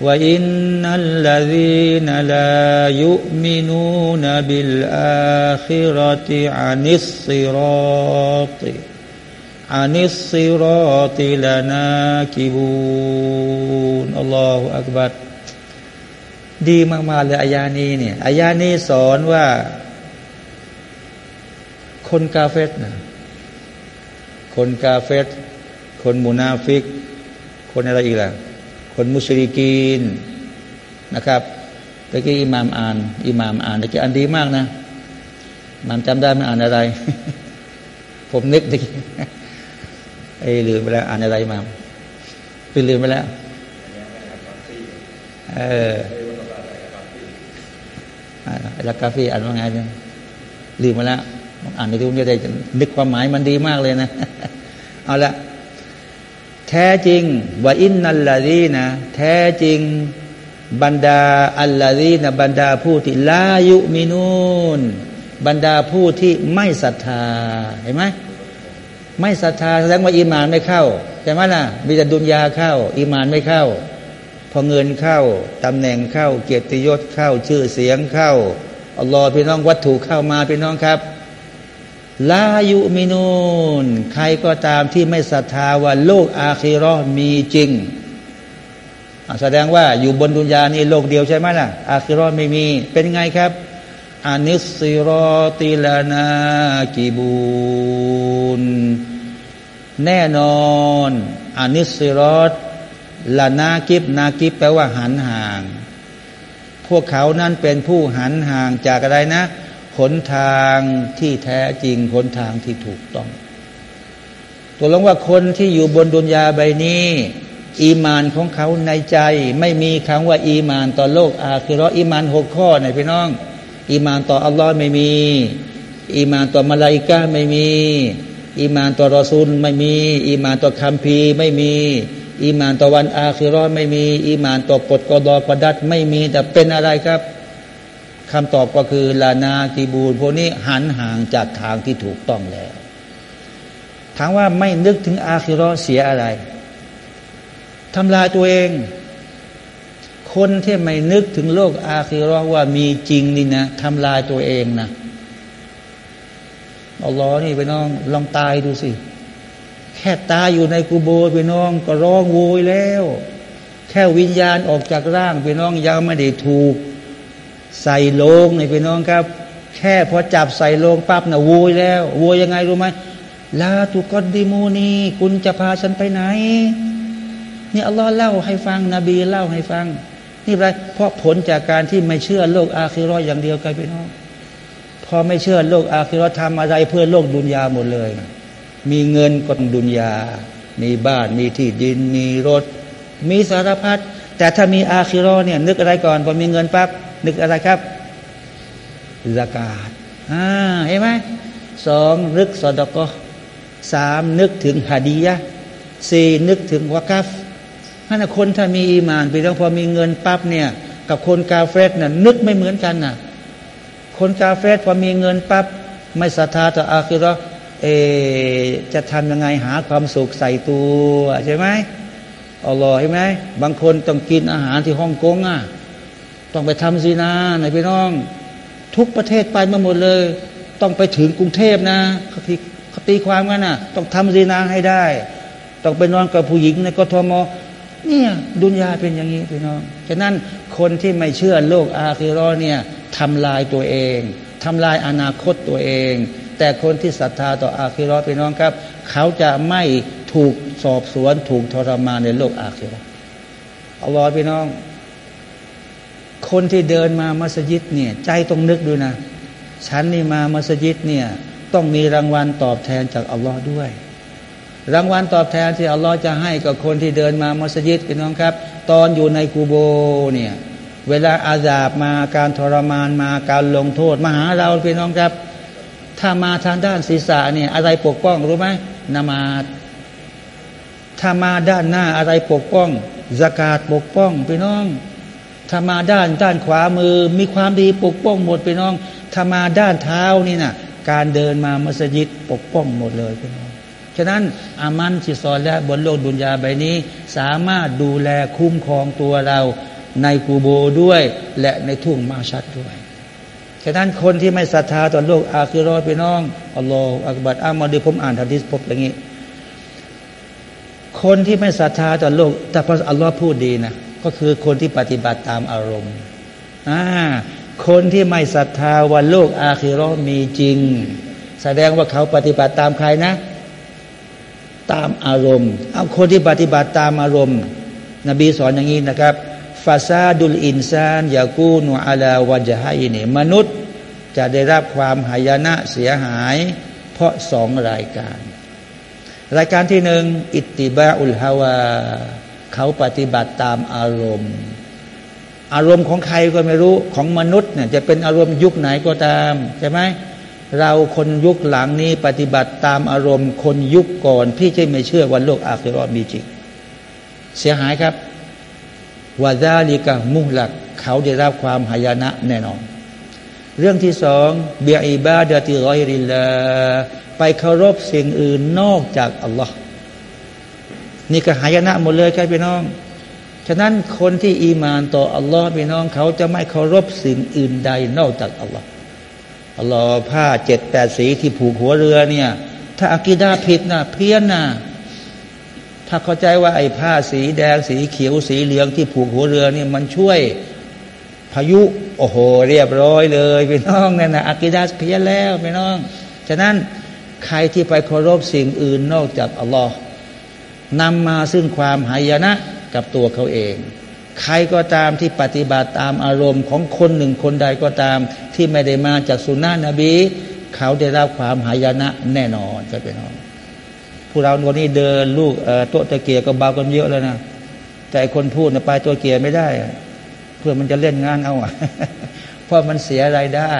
وإن الذين لا يؤمنون بالآخرة عن الصراط عن الصراط لناكبون الله أكبر ดีมากๆเลยอายานี้เนี่ยอายานี้สอนว่า คนกาเฟตนะคนกาเฟตคนมุนาฟิก คนอะไรอีกล่ะ คนมุสลิกีนนะครับตะกี้อิหมามอ่าน อิหมามอ่านตะกี้อันดีมากนะมามจำได้ไม่อ่านอะไร ผมนึกตะกี้ไอ้ลืมไปแล้วอ่านอะไรมาไปลืมไปแล้วเออลักกาฟีอ่านว่าไงเนี่ยลืมไปแล้วอ่านในทุกนี้ได้นึกความหมายมันดีมากเลยนะ เอาละ แท้จริงว่าอินนัลลาดีนะแท้จริงบรรดาอัลลาดีนะบรรดาผู้ที่ลายุมินูนบรรดาผู้ที่ไม่ศรัทธาเห็นไหมไม่ศรัทธาแสดงว่าอีมานไม่เข้าใช่ไหมล่ะมีแต่ดุนยาเข้าอีมานไม่เข้าพพอเงินเข้าตำแหน่งเข้า เกียรติยศเข้าชื่อเสียงเข้าอัลลอฮ์พี่น้องวัตถุเข้ามาพี่น้องครับ ลายุมินูนใครก็ตามที่ไม่ศรัทธาว่าโลกอาคีรอมีจริง แสดงว่าอยู่บนดุนยานี่โลกเดียวใช่ไหมล่ะ อาคิรอไม่มี เป็นไงครับอานิสซิรอติลานากิบูนแน่นอนอานิสซิรอตลานากิบนากิบแปลว่าหันห่าง พวกเขานั้นเป็นผู้หันห่างจากอะไรนะ หนทางที่แท้จริงหนทางที่ถูกต้อง ตกลงว่าคนที่อยู่บนดุนยาใบนี้ อีมานของเขาในใจ ไม่มีคำว่าอีมานต่อโลกอาคิเราะฮ์อีมานหกข้อไหนพี่น้อง อีมานต่ออัลลอฮ์ไม่มี อีมานต่อมาลาอิกาไม่มี อีมานต่อรอซูลไม่มี อีมานต่อคัมภีร์ไม่มีอีมานต่อวันอาคิเราะฮ์ไม่มี อีมานต่อกฎกอดอกอดัรไม่มี แต่เป็นอะไรครับ คำตอบก็คือลานากีบูลพวกนี้หันห่างจากทางที่ถูกต้องแล้วถามว่าไม่นึกถึงอาคิรอเสียอะไรทำลายตัวเอง คนที่ไม่นึกถึงโลกอาคิรอว่ามีจริงนี่นะทำลายตัวเองนะอัลลอฮ์นี่ไปน้องลองตายดูสิ แค่ตายอยู่ในกูโบไปน้องก็ร้องโวยแล้ว แค่วิญญาณออกจากร่างไปน้องยังไม่ได้ถูก ใส่โลงในพี่น้องครับ แค่พอจับใส่โลงปั๊บนะโวยแล้วโวยยังไงรู้ไหมลาตุกอดีมูนีคุณจะพาฉันไปไหนนี่อัลลอฮ์เล่าให้ฟัง นบีเล่าให้ฟัง นี่ไรเพราะผลจากการที่ไม่เชื่อโลกอาคิรออย่างเดียวกันพี่น้องพอไม่เชื่อโลกอาคิรอทำอะไรเพื่อโลกดุนยาหมดเลย มีเงินก็ต้องดุนยา มีบ้านมีที่ดิน มีรถ มีสารพัดแต่ถ้ามีอาคิรอเนี่ยนึกอะไรก่อนพอมีเงินปั๊บ นึกอะไรครับสกาดอ่าเห็นไหมสองนึกสอดก็สามนึกถึงฮาดียะสี่นึกถึงวากัฟนั่นคนถ้ามีอีมานไปแล้วพอมีเงินปั๊บเนี่ยกับคนกาเฟสน่ะนึกไม่เหมือนกันน่ะ คนกาเฟสพอมีเงินปั๊บไม่ศรัทธาต่ออาคิรอเอจะทำยังไงหาความสุขใส่ตัวใช่ไหมอัลลอฮ์ใช่ไหมบางคนต้องกินอาหารที่ฮ่องกงอะ ต้องไปทำซีนาไหนพี่น้อง ทุกประเทศไปมาหมดเลย ต้องไปถึงกรุงเทพนะเขาตีเขาตีความกันนะต้องทำซีนาให้ได้ ต้องไปนอนกับผู้หญิงในกทมเนี่ยดุนยาเป็นอย่างนี้พี่น้องฉะนั้นคนที่ไม่เชื่อโลกอาคิรอเนี่ยทำลายตัวเองทำลายอนาคตตัวเอง แต่คนที่ศรัทธาต่ออาคิรอพี่น้องครับ เขาจะไม่ถูกสอบสวนถูกทรมานในโลกอาคิรออัลลอฮ์พี่น้อง คนที่เดินมามัสยิดเนี่ย ใจต้องนึกดูนะ ฉันนี่มามัสยิดเนี่ย ต้องมีรางวัลตอบแทนจากอัลลอฮ์ด้วย รางวัลตอบแทนที่อัลลอฮ์จะให้กับคนที่เดินมามัสยิดพี่น้องครับ ตอนอยู่ในกูโบเนี่ย เวลาอาซาบมาการทรมานมาการลงโทษมาหาเราพี่น้องครับ ถ้ามาทางด้านศีรษะเนี่ยอะไรปกป้องรู้ไหมนามาถ้ามาด้านหน้าอะไรปกป้อง สกาดปกป้องพี่น้อง ถ้ามาด้านด้านขวามือ มีความดีปกป้องหมดไปน้องถ้ามาด้านเท้านี่นะการเดินมามัสยิดปกป้องหมดเลยพี่น้องฉะนั้นอามันที่สอนและบนโลกดุนยาใบนี้ สามารถดูแลคุ้มครองตัวเราในกูโบด้วย และในทุ่งมาชัดด้วย ฉะนั้นคนที่ไม่ศรัทธาต่อโลกอาคิรอพี่น้องอัลลอฮฺอักบัดอามาดีผมอ่านทัดิสพบอย่างนี้ คนที่ไม่ศรัทธาต่อโลกแต่พระอัลลอฮ์พูดดีนะ ก็คือคนที่ปฏิบัติตามอารมณ์อ่าคนที่ไม่ศรัทธาว่าโลกอาคิรอมีจริง แสดงว่าเขาปฏิบัติตามใครนะ ตามอารมณ์ เอาคนที่ปฏิบัติตามอารมณ์ นบีสอนอย่างนี้นะครับฟาซาดุลอินซานยากูนอาลาวะจาฮินี่มนุษย์จะได้รับความหายนะเสียหาย เพราะสองรายการ รายการที่หนึ่งอิตติบาอุลฮาวา เขาปฏิบัติตามอารมณ์ อารมณ์ของใครก็ไม่รู้ของมนุษย์เนี่ยจะเป็นอารมณ์ยุคไหนก็ตามใช่ไหมเราคนยุคหลังนี้ปฏิบัติตามอารมณ์ คนยุคก่อน พี่จะไม่เชื่อวันโลกอาคิรอมีจริงเสียหายครับวาซาลิกะมุหลัก เขาได้รับความหายนะแน่นอน เรื่องที่สองเบียอิบาดะติรอยริลลาไปเคารพสิ่งอื่นนอกจากอัลลอฮ์ นี่ก็หายนะหมดเลยครับพี่น้อง ฉะนั้นคนที่อีมานต่ออัลลอฮ์พี่น้องเขาจะไม่เคารพสิ่งอื่นใดนอกจากอัลลอฮ์อัลลอฮ์ผ้าเจ็ดแปดสีที่ผูกหัวเรือเนี่ย ถ้าอากีดาผิดนะเพี้ยนนะถ้าเข้าใจว่าไอ้ผ้าสีแดงสีเขียวสีเหลืองที่ผูกหัวเรือเนี่ยมันช่วยพายุ โอ้โห เรียบร้อยเลยพี่น้องเนี่ยนะอากีดาเพี้ยนแล้วพี่น้อง ฉะนั้นใครที่ไปเคารพสิ่งอื่นนอกจากอัลลอฮ์ นำมาซึ่งความหายนะกับตัวเขาเอง ใครก็ตามที่ปฏิบัติตามอารมณ์ของคนหนึ่งคนใดก็ตาม ที่ไม่ได้มาจากสุนนะนบี เขาได้รับความหายนะแน่นอนจะเป็นน้องผู้เราวันนี้เดินลูกโต๊ะตะเกียก็เบากันเยอะแล้วนะแต่คนพูดนะไปตัวเกียไม่ได้เพื่อมันจะเล่นงานเอาอะเพราะมันเสียรายได้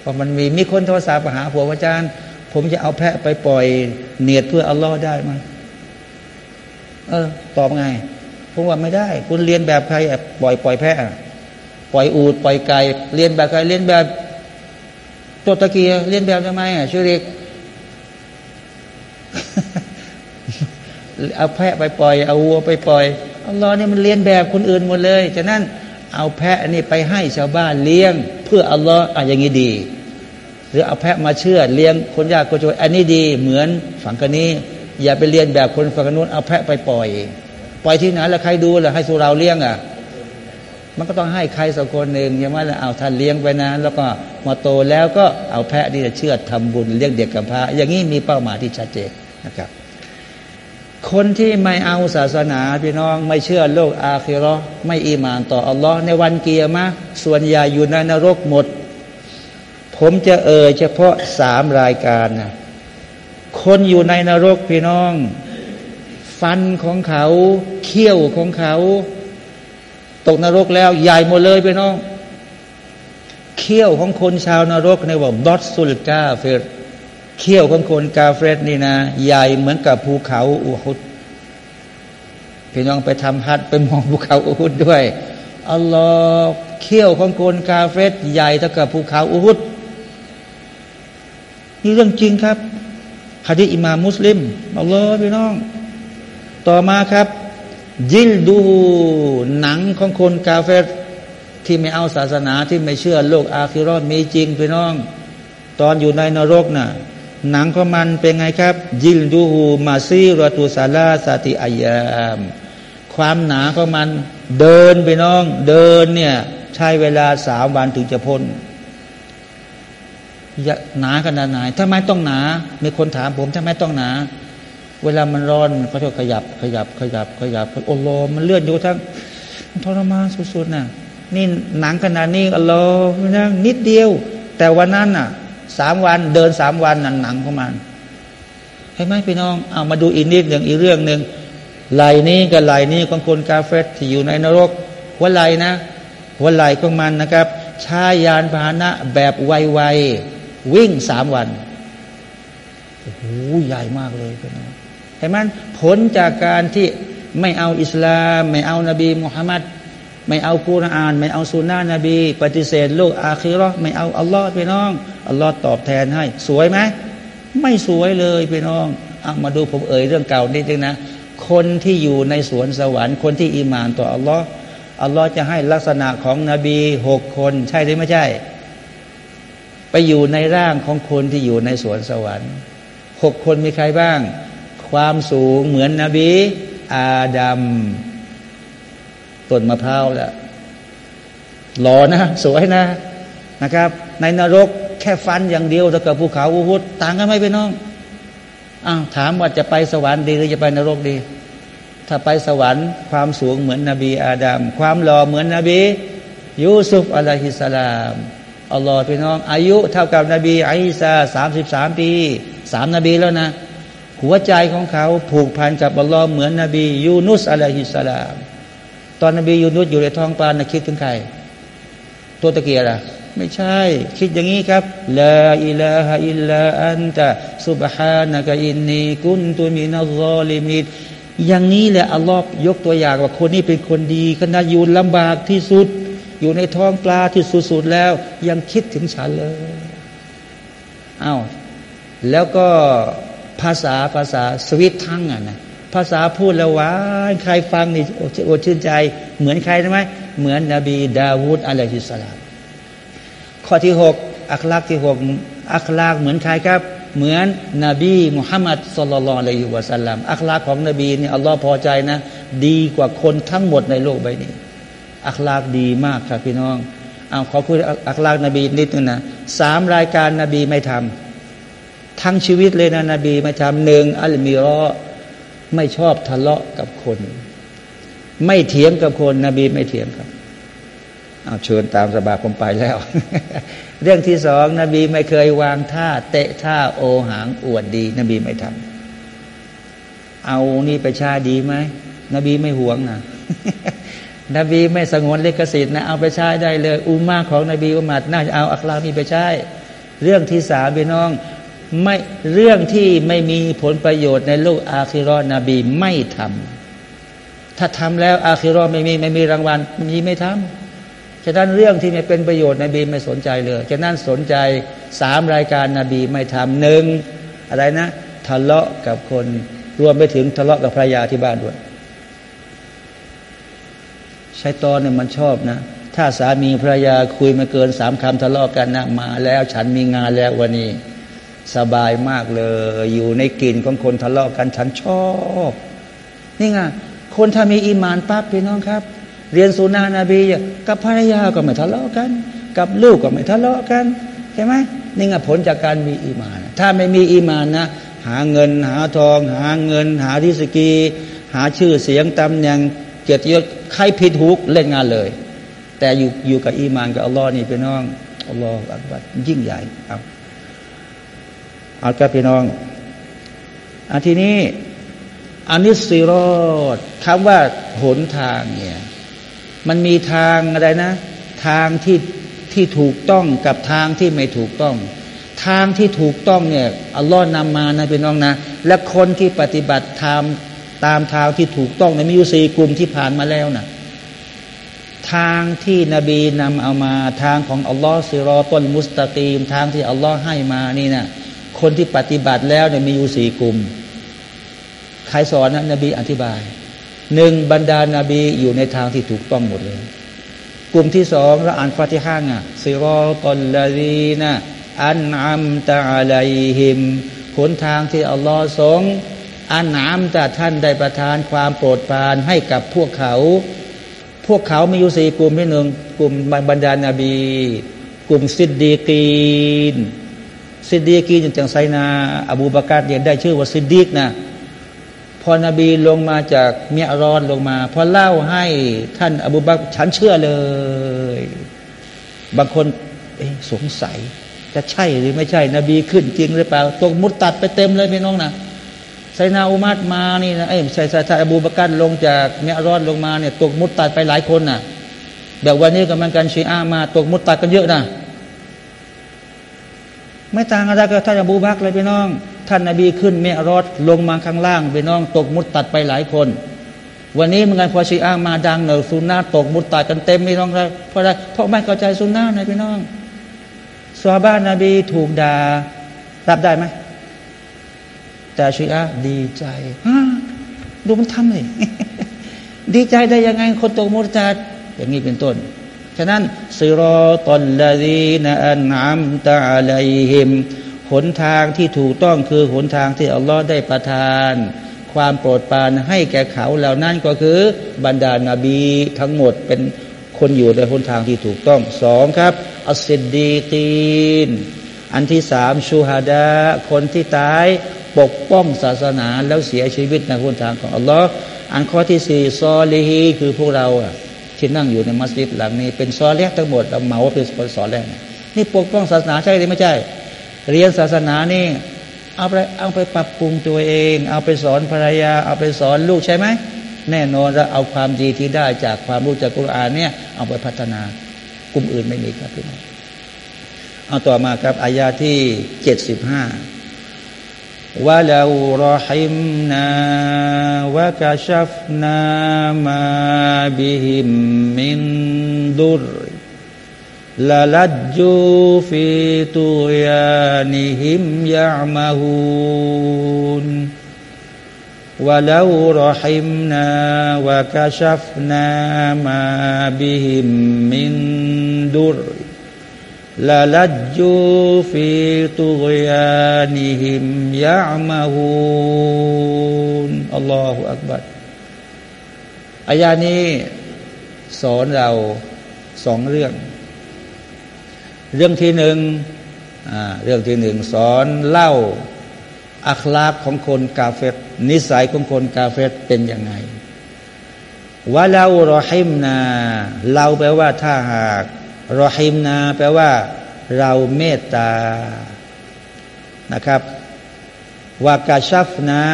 เพราะมันมีมีคนโทรศัพท์มาหาผัวอาจารย์ ผมจะเอาแพะไปปล่อยเนียดเพื่ออัลลอฮ์ได้ไหม เออ ตอบไงผมว่าไม่ได้ คุณเรียนแบบใครปล่อยปล่อยแพะปล่อยอูดปล่อยไก่เรียนแบบใครเรียนแบบตัวตะเกียเรียนแบบทำไมอะชื่อเรียกเอาแพะไปปล่อย เอาวัวไปปล่อยอัลลอฮ์นี่มันเรียนแบบคนอื่นหมดเลยฉะนั้นเอาแพะนี่ไปให้ชาวบ้านเลี้ยง เพื่ออัลลอฮ์อะอย่างนี้ดี หรือเอาแพะมาเชื่อเลี้ยงคนยากคนจนอันนี้ดีเหมือนฝั่งกันนี้ อย่าไปเรียนแบบคนฝั่งนู้นเอาแพะไปปล่อย ปล่อยที่ไหนแล้วใครดูล่ะให้สุราเลี้ยงอะ มันก็ต้องให้ใครสักคนหนึ่งอย่างว่าเอาท่านเลี้ยงไปนะ แล้วก็มาโตแล้วก็เอาแพะนี่จะเชื่อทำบุญเลี้ยงเด็กกับพระอย่างนี้มีเป้าหมายที่ชัดเจนนะครับ คนที่ไม่เอาศาสนาพี่น้องไม่เชื่อโลกอาคิรอไม่อีมานต่ออัลลอฮ์ในวันเกียร์มาส่วนใหญ่อยู่ในนรกหมด ผมจะเอ่ยเฉพาะสามรายการนะ คนอยู่ในนรกพี่น้อง ฟันของเขาเขี้ยวของเขา ตกนรกแล้วใหญ่หมดเลยไปน้อง เขี้ยวของคนชาวนรกในว่าดอตสุลกาเฟรเขี้ยวของคนกาเฟรดนี่นะใหญ่เหมือนกับภูเขาอุฮุดพี่น้องไปทำฮัดไปมองภูเขาอุฮุดด้วยอัลลอฮ์เขี้ยวของคนกาเฟรดใหญ่เท่ากับภูเขาอุฮุดนี่เรื่องจริงครับ ฮะดีอิมามมุสลิมอัลลอฮ์พี่น้อง ต่อมาครับ ยิลดูหนังของคนกาเฟตที่ไม่เอาศาสนาที่ไม่เชื่อโลกอาคิรอดมีจริงพี่น้อง ตอนอยู่ในนรกนะ่ะหนังของมันเป็นไงครับ ยิลดูฮูมาซีรตุซาลาสติอายามความหนาของมันเดินไปน้อง เดินเนี่ย ใช้เวลาสามวันถึงจะพ้น หนาขนาดไหนถ้าไม่ต้องหนา มีคนถามผมถ้าไม่ต้องหนา เวลามันร้อนเขาจะขยับขยับขยับขยับโอ้โหมันเลื่อนอยู่ทั้งทรมานสุดๆน่ะนี่หนังขนาดนี้อัลลอฮ์นะนิดเดียว แต่วันนั้นน่ะสามวันเดินสามวันนั่นหนังของมันเห็นไหมพี่น้องเอามาดูอีกนิดหนึ่งอีกเรื่องหนึ่งไหลนี้กับไหลนี้ของคนกาเฟตที่อยู่ในนรกหัวไหลนะหัวไหลของมันนะครับชายานพาหนะแบบไวๆ วิ่งสามวันโอ้โหใหญ่มากเลยพี่น้องเห็นไหมผลจากการที่ไม่เอาอิสลาม ไม่เอานบีมุฮัมมัดไม่เอากุรอาน ไม่เอาสุนนะนบี ปฏิเสธโลกอาคีรอไม่เอาอัลลอฮ์พี่น้องอัลลอฮ์ตอบแทนให้ สวยไหมไม่สวยเลยพี่น้องเอามาดูผมเอ่ยเรื่องเก่านิดนึงนะ คนที่อยู่ในสวนสวรรค์คนที่อิมานต่ออัลลอฮ์อัลลอฮ์จะให้ลักษณะของนบีหกคน ใช่หรือไม่ใช่ ไปอยู่ในร่างของคนที่อยู่ในสวนสวรรค์หกคนมีใครบ้าง ความสูงเหมือนนบี อาดัมต้นมะพร้าวแหละหล่อนะ สวยนะนะครับ ในนรกแค่ฟันอย่างเดียวเท่ากับภูเขาอุหุดต่างกันไหมพี่น้องอ้าวถามว่าจะไปสวรรค์ดีหรือจะไปนรกดี ถ้าไปสวรรค์ ความสูงเหมือนนบีอาดัมความหล่อเหมือนนบี ยูซุฟอะลัยฮิสสลาม อัลลอฮ์พี่น้อง อายุเท่ากับนบีอิสาสามสิบสามปีสามนบีแล้วนะ หัวใจของเขาผูกพันกับอัลลอฮ์เหมือนนบียูนุสอะลัยฮิสสลาม ตอนนบียูนุสอยู่ในท้องปลานะคิดถึงใคร ตัวตะเกียร์อะไม่ใช่ คิดอย่างนี้ครับลาอิลาฮะอิลลาอันตะซุบฮานะกะอินนีกุนตุมินัลลอลิมิดอย่างนี้แหละอัลลอฮ์ยกตัวอย่างว่าคนนี้เป็นคนดีขณะยู่ลำบากที่สุด อยู่ในท้องปลาที่สุดๆแล้ว ยังคิดถึงฉันเลยอ้าวแล้วก็ภาษาภาษาสวิตทั้งอะนะภาษาพูดแล้วหวานใครฟังนี่โอชื่นใจ เหมือนใครใช่ไหมเหมือนนบีดาวูดอะลัยฮิสสลามข้อที่หกอัคลักที่หกอัคลากเหมือนใครครับ เหมือนนบีมุฮัมมัดสุลลัลอะลัยฮิวะสัลลัมอัคลากของนบีนี่อัลลอฮ์พอใจนะ ดีกว่าคนทั้งหมดในโลกใบนี้ อัคลากดีมากครับพี่น้องเอาขอคุยอัคลากนบีนิดนึงนะสามรายการนบีไม่ทำทั้งชีวิตเลยนะนบีไม่ทำหนึ่งอัลมีรอไม่ชอบทะเลาะกับคน ไม่เถียงกับคนนบีไม่เถียงครับเอาเชิญตามสบายผมไปแล้ว เรื่องที่สองนบีไม่เคยวางท่า เตะท่าโอหางอวดดี นบีไม่ทำเอานี่ไปชาดีไหมนบีไม่หวงนะ นบีไม่สงวนลิขสิทธิ์นะเอาไปใช้ได้เลย อุมาของนบีอุมัดน่าจะเอาอัคลานี้ไปใช้ เรื่องที่สามพี่น้องไม่เรื่องที่ไม่มีผลประโยชน์ในโลกอาคิรอนบีไม่ทำถ้าทำแล้วอาคิรอไม่มีไม่มีรางวัลมีไม่ทำฉะนั้นเรื่องที่ไม่เป็นประโยชน์นบีไม่สนใจเลยฉะนั้นสนใจสามรายการนาบีไม่ทำหนึ่งอะไรนะ ทะเลาะกับคนรวมไปถึงทะเลาะกับภรรยาที่บ้านด้วย ใช้ตอนเนี่ยมันชอบนะ ถ้าสามีภรรยาคุยมาเกินสามคำทะเลาะกันนะมาแล้วฉันมีงานแล้ววันนี้ สบายมากเลย อยู่ในกลิ่นของคนทะเลาะกันฉันชอบนี่ไงคนถ้ามีอีมานปั๊บพี่น้องครับ เรียนสุนานะบีกับภรรยาก็ไม่ทะเลาะกัน กับลูกก็ไม่ทะเลาะกันใช่ไหมนี่ไงผลจากการมีอีมาน ถ้าไม่มีอีมานนะ หาเงินหาทอง หาเงิน หาทิสกี หาชื่อเสียงตำแหน่ง กียรติยศใครผิดหุกเล่นงานเลย แต่อยู่อยู่กับอีมานกับอัลลอฮ์นี่พี่น้องอัลลอฮ์อักบัดยิ่งใหญ่ครับเอากับพี่น้องอันทีนี้อานิสิรอดคำว่าหนทางเนี่ย มันมีทางอะไรนะ ทางที่ที่ถูกต้องกับทางที่ไม่ถูกต้อง ทางที่ถูกต้องเนี่ยอัลลอฮ์นำมานะพี่น้องนะ และคนที่ปฏิบัติธรรม ตามทางที่ถูกต้องในมิยุสีกลุ่มที่ผ่านมาแล้วนะทางที่นบีนำเอามาทางของอัลลอฮ์ซิรอต้นมุสตะกีม ทางที่อัลลอฮ์ให้มานี่นะคนที่ปฏิบัติแล้วเนี่ยมีอยู่สี่กลุ่มใครสอนนะนบีอธิบายหนึ่งบรรดานาบีอยู่ในทางที่ถูกต้องหมดเลย กลุ่มที่สองเราอ่านฟาติฮางอะซิรอตลลาดีนะอันอัมตะอะลัยฮิมผลทางที่อัลลอฮ์ทรง อันน้ำจะท่านได้ประทานความโปรดปรานให้กับพวกเขา พวกเขามีอยู่สี่กลุ่มที่หนึ่งกลุ่มบรรดานาบี กลุ่มซิดดีกีนซิดดีกีนอย่างไซนา อบูบากาดเนี่ยได้ชื่อว่าซิดดีกนะพอนบีลงมาจากเมียรอนลงมา พอเล่าให้ท่านอบูบักฉันเชื่อเลย บางคนสงสัยจะใช่หรือไม่ใช่ นบีขึ้นจริงหรือเปล่าตกมุดตัดไปเต็มเลยพี่น้องนะ ซนาอุมัดมานี่นะเอ้ใส่ใส่อบูบากัรลงจากเมียรอดลงมาเนี่ยตกมุดตัดไปหลายคนนะ่ะแบบวันนี้กับมันกันชีอามาตกมุดตัดกันเยอะนะไม่ต่างอะไรกับท่านอบูบักเลยพี่น้อง ท่านนบีขึ้นเมียรอดลงมาข้างล่างพี่น้องตกมุดตัดไปหลายคน วันนี้มันกันพอชีอามาดังเหนือซุนนาตกมุดตัดกันเต็มพี่น้องเลยเพราะอะไรเพราะไม่เข้าใจซุนนานะพี่น้องสวาบ้านนบีถูกด่ารับได้ไหม แต่ชีอะดีใจดูมันทำเลยดีใจได้ยังไงคนตกมุจัดอย่างนี้เป็นต้น ฉะนั้นซิรอตอลลาดีนอันอัมตะอะลัยฮิมหนทางที่ถูกต้องคือหนทางที่อัลลอฮ์ได้ประทาน ความโปรดปรานให้แก่เขาเหล่านั้นก็คือบรรดานาบีทั้งหมดเป็นคนอยู่ในหนทางที่ถูกต้องสองครับอัสซิดดีกีนอันที่สามชูฮาดาคนที่ตาย ปกป้องศาสนาแล้วเสียชีวิตในหนทางของอัลลอฮ์อันข้อที่สี่ซอลีฮีคือพวกเราอะที่นั่งอยู่ในมัสยิดหลังนี้ เป็นซอเลียทั้งหมดเราเหมาว่าเป็นคนสอนแรกนี่ปกป้องศาสนาใช่หรือไม่ใช่ เรียนศาสนานี่เอาไปเอาไปปรับปรุงตัวเอง เอาไปสอนภรรยา เอาไปสอนลูกใช่ไหมแน่นอนจะเอาความดีที่ได้จากความรู้จากกุรอานเนี่ยเอาไปพัฒนากลุ่มอื่นไม่มีครับพี่น้องเอาต่อมาครับอายาที่เจ็ดสิบห้า ولو رحمنا وكشفنا ما بهم من ضر للجوا في طغيانهم يعمهون. ولو رحمنا وكشفنا ما بهم من ลาลัจูฟิตุกยานิหิมยะมะฮูนอัลลอฮฺอักบัดอายานี้สอนเราสองเรื่อง เรื่องที่หนึ่งเรื่องที่หนึ่งสอนเล่าอัคลาบของคนกาเฟตนิสัยของคนกาเฟตเป็นยังไงว่าเรารอให้มนา เราแปลว่าถ้าหาก รอฮิมนาแปลว่า เราเมตตานะครับวากาชัฟนา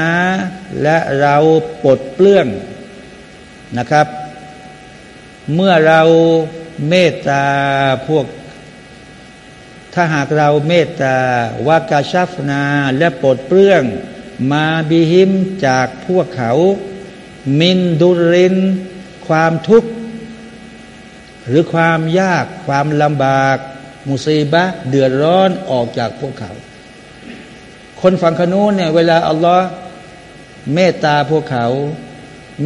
และเราปลดเปลื้องนะครับ เมื่อเราเมตตาพวก ถ้าหากเราเมตตาวากาชัฟนาและปลดเปลื้อง มาบิหิมจากพวกเขา มินดุริน ความทุกข์ หรือความยากความลำบาก มุซีบะเดือดร้อนออกจากพวกเขา คนฝั่งขนูนเนี่ยเวลาอัลลอฮ์เมตตาพวกเขา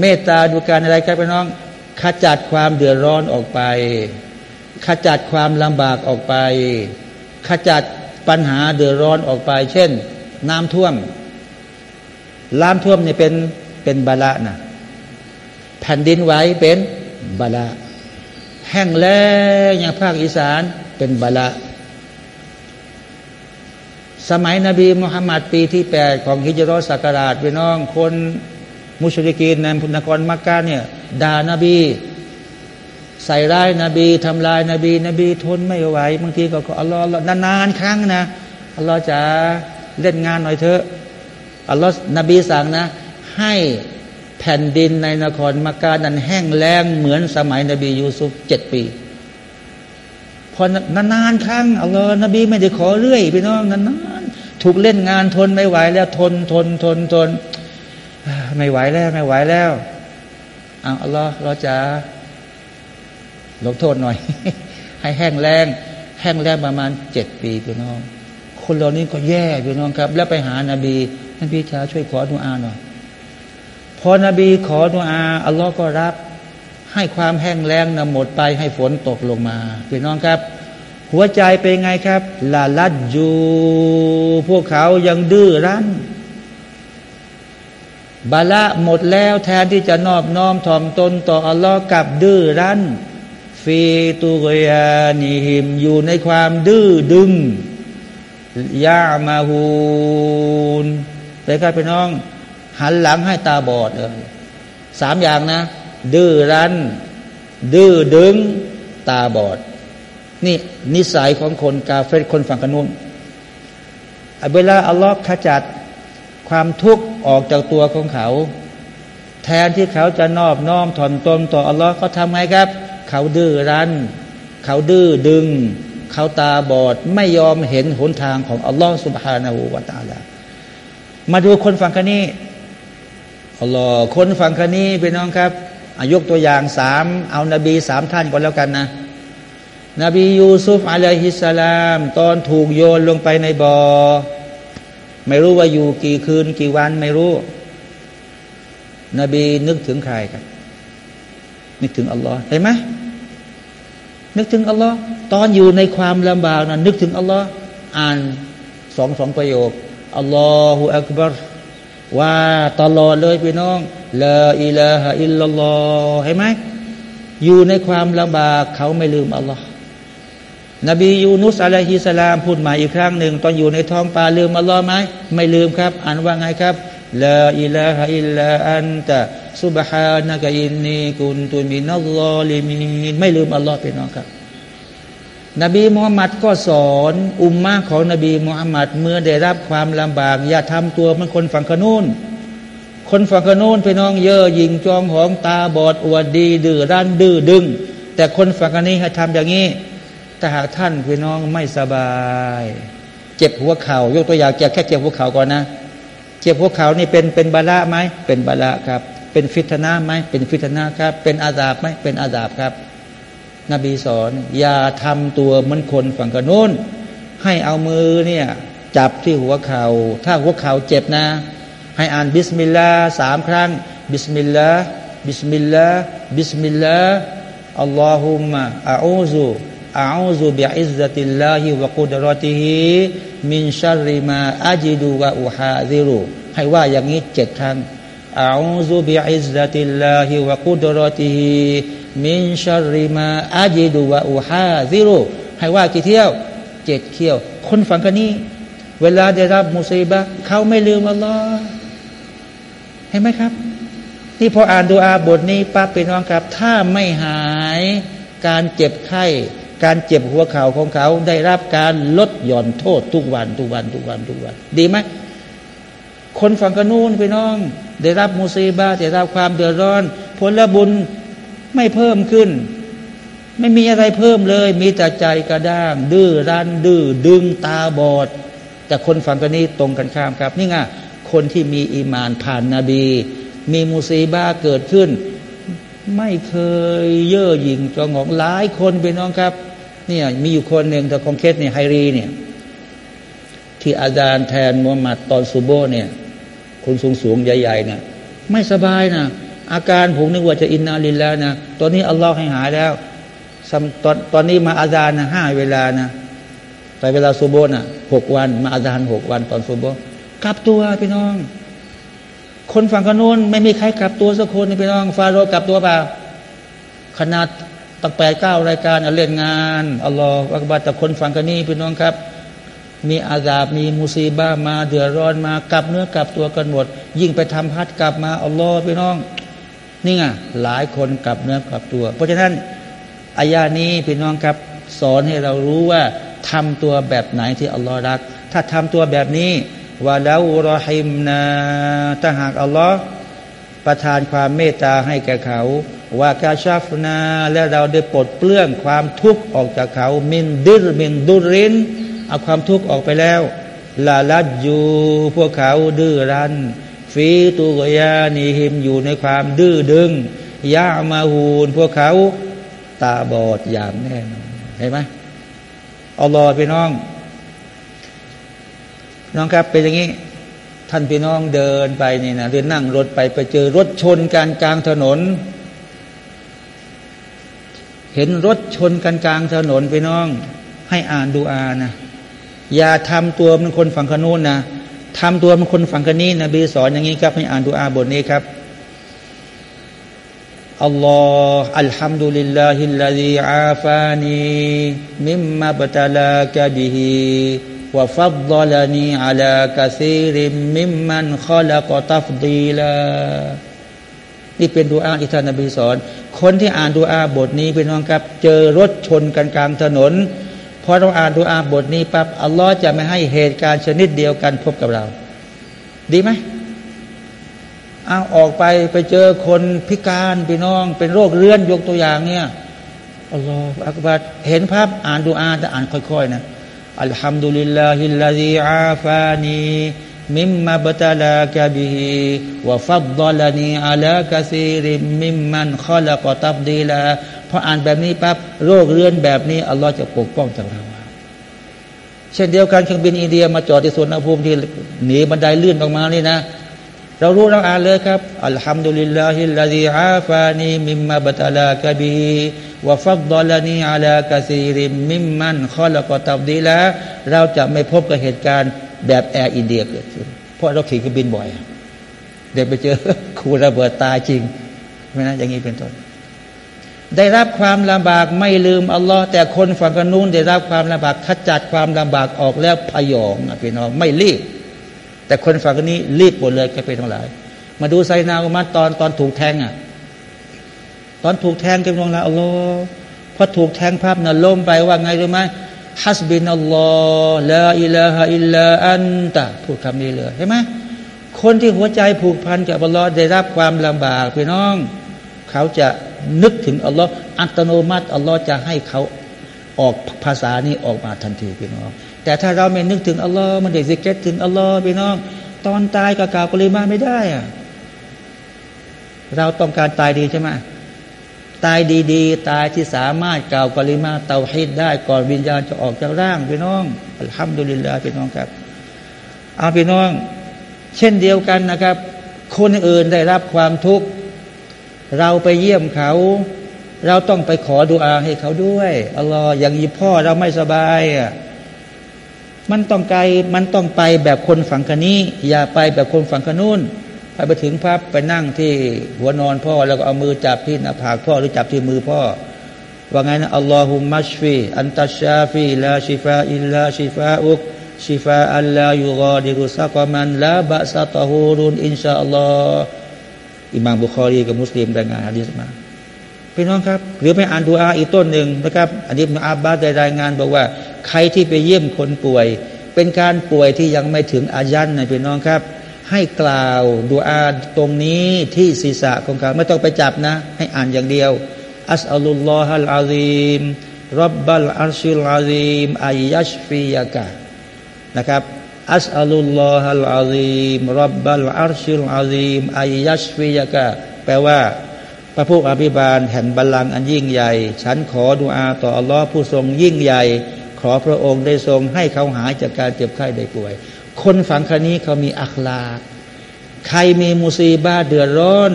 เมตตาดูการอะไรครับพี่น้องขจัดความเดือดร้อนออกไปขจัดความลำบากออกไปขจัดปัญหาเดือดร้อนออกไป เช่น น้ำท่วมน้ำท่วมเนี่ยเป็นเป็นบาละนะแผ่นดินไหวเป็นบาละ แห้งแล้งอย่างภาคอีสานเป็นบาละสมัยนบีมุฮัมมัดปีที่แปดของฮิจรัสักราชพี่น้อง คนมุชริกีนในพุนครมักกะเนี่ยด่านาบี ใส่ร้ายนาบีทำลายนาบี นบีทนไม่ไหวบางทีก็อัลลอฮ์นานๆครั้งนะอัลลอฮ์จะเล่นงานหน่อยเถอะอัลลอฮ์นบีสั่งนะ ให้ แผ่นดินในนครมักกะนั้นแห้งแล้งเหมือนสมัยนบียูซุฟเจ็ดปี พอนานๆครั้งอัลลอฮ์นบีไม่ได้ขอเรื่อยพี่น้องนานๆถูกเล่นงานทนไม่ไหวแล้วทนทนทนทนไม่ไหวแล้วไม่ไหวแล้วเอาอัลลอฮ์เราจะลงโทษหน่อย ให้แห้งแรงแห้งแรงประมาณเจ็ดปีพี่น้อง คนเหล่านี้ก็แย่พี่น้องครับ แล้วไปหานาบีนบีชาช่วยขอดุอาหน่อย พอนบีขอดุอาอัลลอฮ์ก็รับ ให้ความแห้งแล้งนำหมดไปให้ฝนตกลงมาพี่น้องครับ หัวใจเป็นไงครับลาลัดจูพวกเขายังดื้อรั้นบาละหมดแล้วแทนที่จะนอบน้อมถ่อมตนต่ออัลลอฮ์กับดื้อรั้นฟีตุกยานิหิมอยู่ในความดื้อดึงยามาฮูนแต่ครับพี่น้อง หันหลังให้ตาบอดเลยสามอย่างนะ ดื้อรั้น ดื้อดึง ตาบอด นี่นิสัยของคนกาเฟตคนฝั่งกนนู้นเวลาอัลลอฮ์ขจัดความทุกข์ออกจากตัวของเขา แทนที่เขาจะนอบน้อมถ่อมตนต่ออัลลอฮ์เขาทำไงครับ เขาดื้อรั้น เขาดื้อดึง เขาตาบอดไม่ยอมเห็นหนทางของอัลลอฮฺสุบฮานาหูวาตาลามาดูคนฝั่งคันนี้ อัลลอฮ์คนฝั่งคันนี้เป็นน้องครับอายกตัวอย่างสามเอานาบีสามท่านก่อนแล้วกันนะ นบียูซุฟอะลัยฮิสสลาม ตอนถูกโยนลงไปในบอ่อไม่รู้ว่าอยู่กี่คืนกี่วันไม่รู้ นบีนึกถึงใครครับ นึกถึงอัลลอฮ์เห็นไหมนึกถึงอัลลอฮ์ตอนอยู่ในความลำบากนะนึกถึงอัลลอฮ์อ่านสองสองประโยคอัลลอฮฺอักบาร ว่าตลอดเลยพี่น้องลาอิลาฮะอิลลัลลอฮ์เห็นไหมอยู่ในความลำบากเขาไม่ลืมอัลลอฮ์นบียูนุสอะลัยฮิสลามพูดมาอีกครั้งหนึ่ง ตอนอยู่ในท้องปลาลืมอัลลอฮ์ไหมไม่ลืมครับอ่านว่าไงครับลาอิลาฮะอิลลาอันตะซุบฮานะกอินนีกุนตุมินัลลอลิมีนไม่ลืมอัลลอฮ์พี่น้องครับ นบีมุฮัมมัดก็สอนอุมมาของนบีมุฮัมมัดเมื่อได้รับความลำบาก อย่าทำตัวเหมือนคนฝั่งขนูนคนฝั่งขนูนพี่น้องเย่อะยิงจองหองตาบอดอวดดี ดื้อด้านดื้อดึง แต่คนฝั่งนี้ให้ทำอย่างนี้แต่หากท่านพี่น้องไม่สบาย เจ็บหัวเข่ายกตัวอย่างแค่เจ็บหัวเข่าก่อนนะ เจ็บหัวเข่านี่เป็นเป็นบาละไหมเป็นบาละครับ เป็นฟิตนาไหมเป็นฟิตนาครับ เป็นอาดาบไหมเป็นอาดาบครับ นบีสอน อย่าทำตัวเหมือนคนฝั่งกันโน้นให้เอามือเนี่ยจับที่หัวเข่า ถ้าหัวเข่าเจ็บนะ ให้อ่านบิสมิลลาห์สามครั้ง بسم الله بسم الله بسم الله اللهم أعوذ أعوذ بعزة الله وقدرته من شر ما أجد وأحاذرให้ว่าอย่างนี้เจ็ดครั้งأعوذ بعزة الله وقدرته من شر ما أجد وأحاذرให้ว่ากี่เที่ยวเจ็ดเที่ยว คนฟังกันนี้เวลาได้รับมุสีบะเขาไม่ลืมอัลลอฮ์เห็นไหมครับ นี่พออ่านดูอาบทนี้ปั๊บไปน้องครับ ถ้าไม่หายการเจ็บไข้ การเจ็บหัวเข่าของเขา ได้รับการลดหย่อนโทษทุกวันทุกวันทุกวันทุกวัน ดีไหมคนฝั่งกนูนไปน้อง ได้รับมุสีบาได้รับความเดือดร้อน ผลบุญ ไม่เพิ่มขึ้น ไม่มีอะไรเพิ่มเลย มีแต่ใจกระด้าง ดื้อรั้นดื้อดึงตาบอด แต่คนฝั่งกันนี้ตรงกันข้ามครับ นี่ไงคนที่มีอีมานผ่านนาบี มีมุสีบ้าเกิดขึ้น ไม่เคยเย่อหยิ่งจองหองหลายคนไปน้องครับเนี่ยมีอยู่คนหนึ่งแต่คองเคสเนี่ยไฮรีเนี่ยที่อาจารย์แทนมูฮัมหมัดตอนซูโบเนี่ยคนสูงสูงใหญ่ๆเนี่ยไม่สบายนะ อาการผมนึกว่าจะอินนาลินแล้วนะตอนนี้อัลลอฮ์ให้หายแล้วตอนตอนนี้มาอาจารย์นะห้าเวลานะแต่เวลาซูโบน่ะหกวัน มาอาจารย์หกวันตอนซูโบกลับตัวพี่น้อง คนฝั่งกันนู้นไม่มีใครกลับตัวสักคนพี่น้อง ฟาโรกลับตัวเปล่าขนาดตั้งแปดเก้ารายการเล่นงานอัลลอฮฺอักบาแต่คนฝั่งกันนี้พี่น้องครับ มีอาซาบมีมุซีบ้ามาเดือดร้อนมากลับเนื้อกลับตัวกันหมด ยิ่งไปทำพัดกลับมาอัลลอฮฺพี่น้อง นี่ไงหลายคนกลับเนื้อกลับตัว เพราะฉะนั้นอายานี้พี่น้องครับสอนให้เรารู้ว่าทำตัวแบบไหนที่อัลลอฮฺรัก ถ้าทำตัวแบบนี้ว่าแล้วรอฮิมนาถ้าหากอัลลอฮ์ประทานความเมตตาให้แก่เขาว่ากาชาฟนาและเราได้ปลดเปลื้องความทุกข์ออกจากเขา มินดิรมินดุรินเอาความทุกข์ออกไปแล้วลาลัดอยู่พวกเขาดื้อรั้น ฟีตุกยานีหิมอยู่ในความดื้อดึงยามาหูนพวกเขาตาบอดอย่างแน่นอนเห็นไหมอัลลอฮ์พี่น้อง น้องครับเป็นอย่างนี้ ท่านพี่น้องเดินไปนี่นะเรือนั่งรถไปไปเจอรถชนกันกลางถนน เห็นรถชนกันกลางถนนพี่น้อง ให้อ่านดูอานะอย่าทำตัวเป็นคนฝั่งกะโน้นนะ ทำตัวเป็นคนฝั่งกันนี้นะบีสอนอย่างนี้ครับให้อ่านดูอาบทนี้ครับالله الحمد لله الذي عافاني مما ابتلاك به وفضلني على كثير ممن خلق تفضيلاนี่เป็นดูอาที่ท่านนบีสอน คนที่อ่านดูอาบทนี้พี่น้องครับ เจอรถชนกันกลางถนน พอเราอ่านดูอาบทนี้ปั๊บอัลลอฮ์จะไม่ให้เหตุการณ์ชนิดเดียวกันพบกับเรา ดีไหมเอาออกไปไปเจอคนพิการพี่น้อง เป็นโรคเรื้อนยกตัวอย่างเนี่ยالله أكبرเห็นภาพอ่านดูอาแต่อ่านค่อยๆนะالحمد لله الذي عافاني مما ابتلاك به وفضلني على كثير ممن خلق تفضيلاพออ่านแบบนี้ปั๊บโรคเรื้อนแบบนี้ อัลลอฮ์จะปกป้องจากเราเช่นเดียวกันเครื่องบินอินเดียมาจอดที่สุวรรณภูมิที่หนีบันไดเลื่อนออกมานี่นะ เรารู้เราอ่านเลยครับالحمد لله الذي عافاني مما ابتلاك به وفضلني على كثير ممن خلق تفضيلاเราจะไม่พบกับเหตุการณ์ แบบแอร์อินเดียเกิดขึ้น เพราะเราขี่เครื่องบินบ่อย เดี๋ยวไปเจอครูระเบิดตายจริงไม่นะอย่างนี้เป็นต้น ได้รับความลำบากไม่ลืมอัลลอฮ์แต่คนฝั่งกันนู้นได้รับความลำบากขจัดความลำบากออกแล้วพยองพี่น้องไม่รีบ แต่คนฝั่งนี้รีบหมดเลยแกเป็นทั้งหลาย มาดูไซนาอุมัดตอนตอนถูกแทงอะ ตอนถูกแทงกันลงแล้วอัลลอฮ์พอถูกแทงภาพน่ะล้มไปว่าไงรู้ไหม ฮัสบินอัลลอฮ์ลาอิลาฮะอิลลาอันตะพูดคำนี้เลยเห็นไหมคนที่หัวใจผูกพันกับอัลลอฮ์ได้รับความลำบากพี่น้อง เขาจะนึกถึงอัลลอฮ์อัตโนมัติอัลลอฮ์จะให้เขาออกภาษานี้ออกมาทันทีพี่น้อง แต่ถ้าเราไม่นึกถึงอัลลอฮ์มันเด็กสิเกตถึงอัลลอฮ์พี่น้อง ตอนตายกับกล่าวกลิมาไม่ได้อะเราต้องการตายดีใช่ไหม ตายดีๆ ตายที่สามารถกล่าวกลิมาเตาฮิดได้ก่อนวิญญาณจะออกจากร่างพี่น้องอัลฮัมดุลิลลาห์พี่น้องครับเอาพี่น้อง เช่นเดียวกันนะครับ คนอื่นได้รับความทุกข์เราไปเยี่ยมเขา เราต้องไปขอดุอาให้เขาด้วยอัลลอฮ์อย่างยีพ่อเราไม่สบายอะมันต้องไกลมันต้องไปแบบคนฝั่งกันนี้ อย่าไปแบบคนฝั่งกันนู้น ไปถึงปั๊บไปนั่งที่หัวนอนพ่อ แล้วก็เอามือจับที่หน้าผากพ่อหรือจับที่มือพ่อ ว่าไงนะاللهم اشف أنت الشافي لا شفاء إلا شفاؤك شفاء لا يغادر سقما لا بأس طهور إن شاء اللهอิมามบุคอรีกับมุสลิมรายงานฮะดีสมาพี่น้องครับ หรือไปอ่านดูอาอีกต้นหนึ่งนะครับอันนี้อาบาได้รายงานบอกว่า ใครที่ไปเยี่ยมคนป่วย เป็นการป่วยที่ยังไม่ถึงอายันนะพี่น้องครับ ให้กล่าวดูอาตรงนี้ที่ศีรษะของเขาไม่ต้องไปจับนะ ให้อ่านอย่างเดียว أسأل الله العظيم رب العرش العظيم أن يشفيكนะครับأسأل الله العظيم رب العرش العظيم أن يشفيكแปลว่า พระผู้อภิบาลแห่งบัลลังก์อันยิ่งใหญ่ ฉันขอดุอาต่ออัลลอฮ์ผู้ทรงยิ่งใหญ่ ขอพระองค์ได้ทรงให้เขาหายจากการเจ็บไข้ได้ป่วย คนฝังคนนี้เขามีอัคลาใครมีมุซีบ้าเดือดร้อน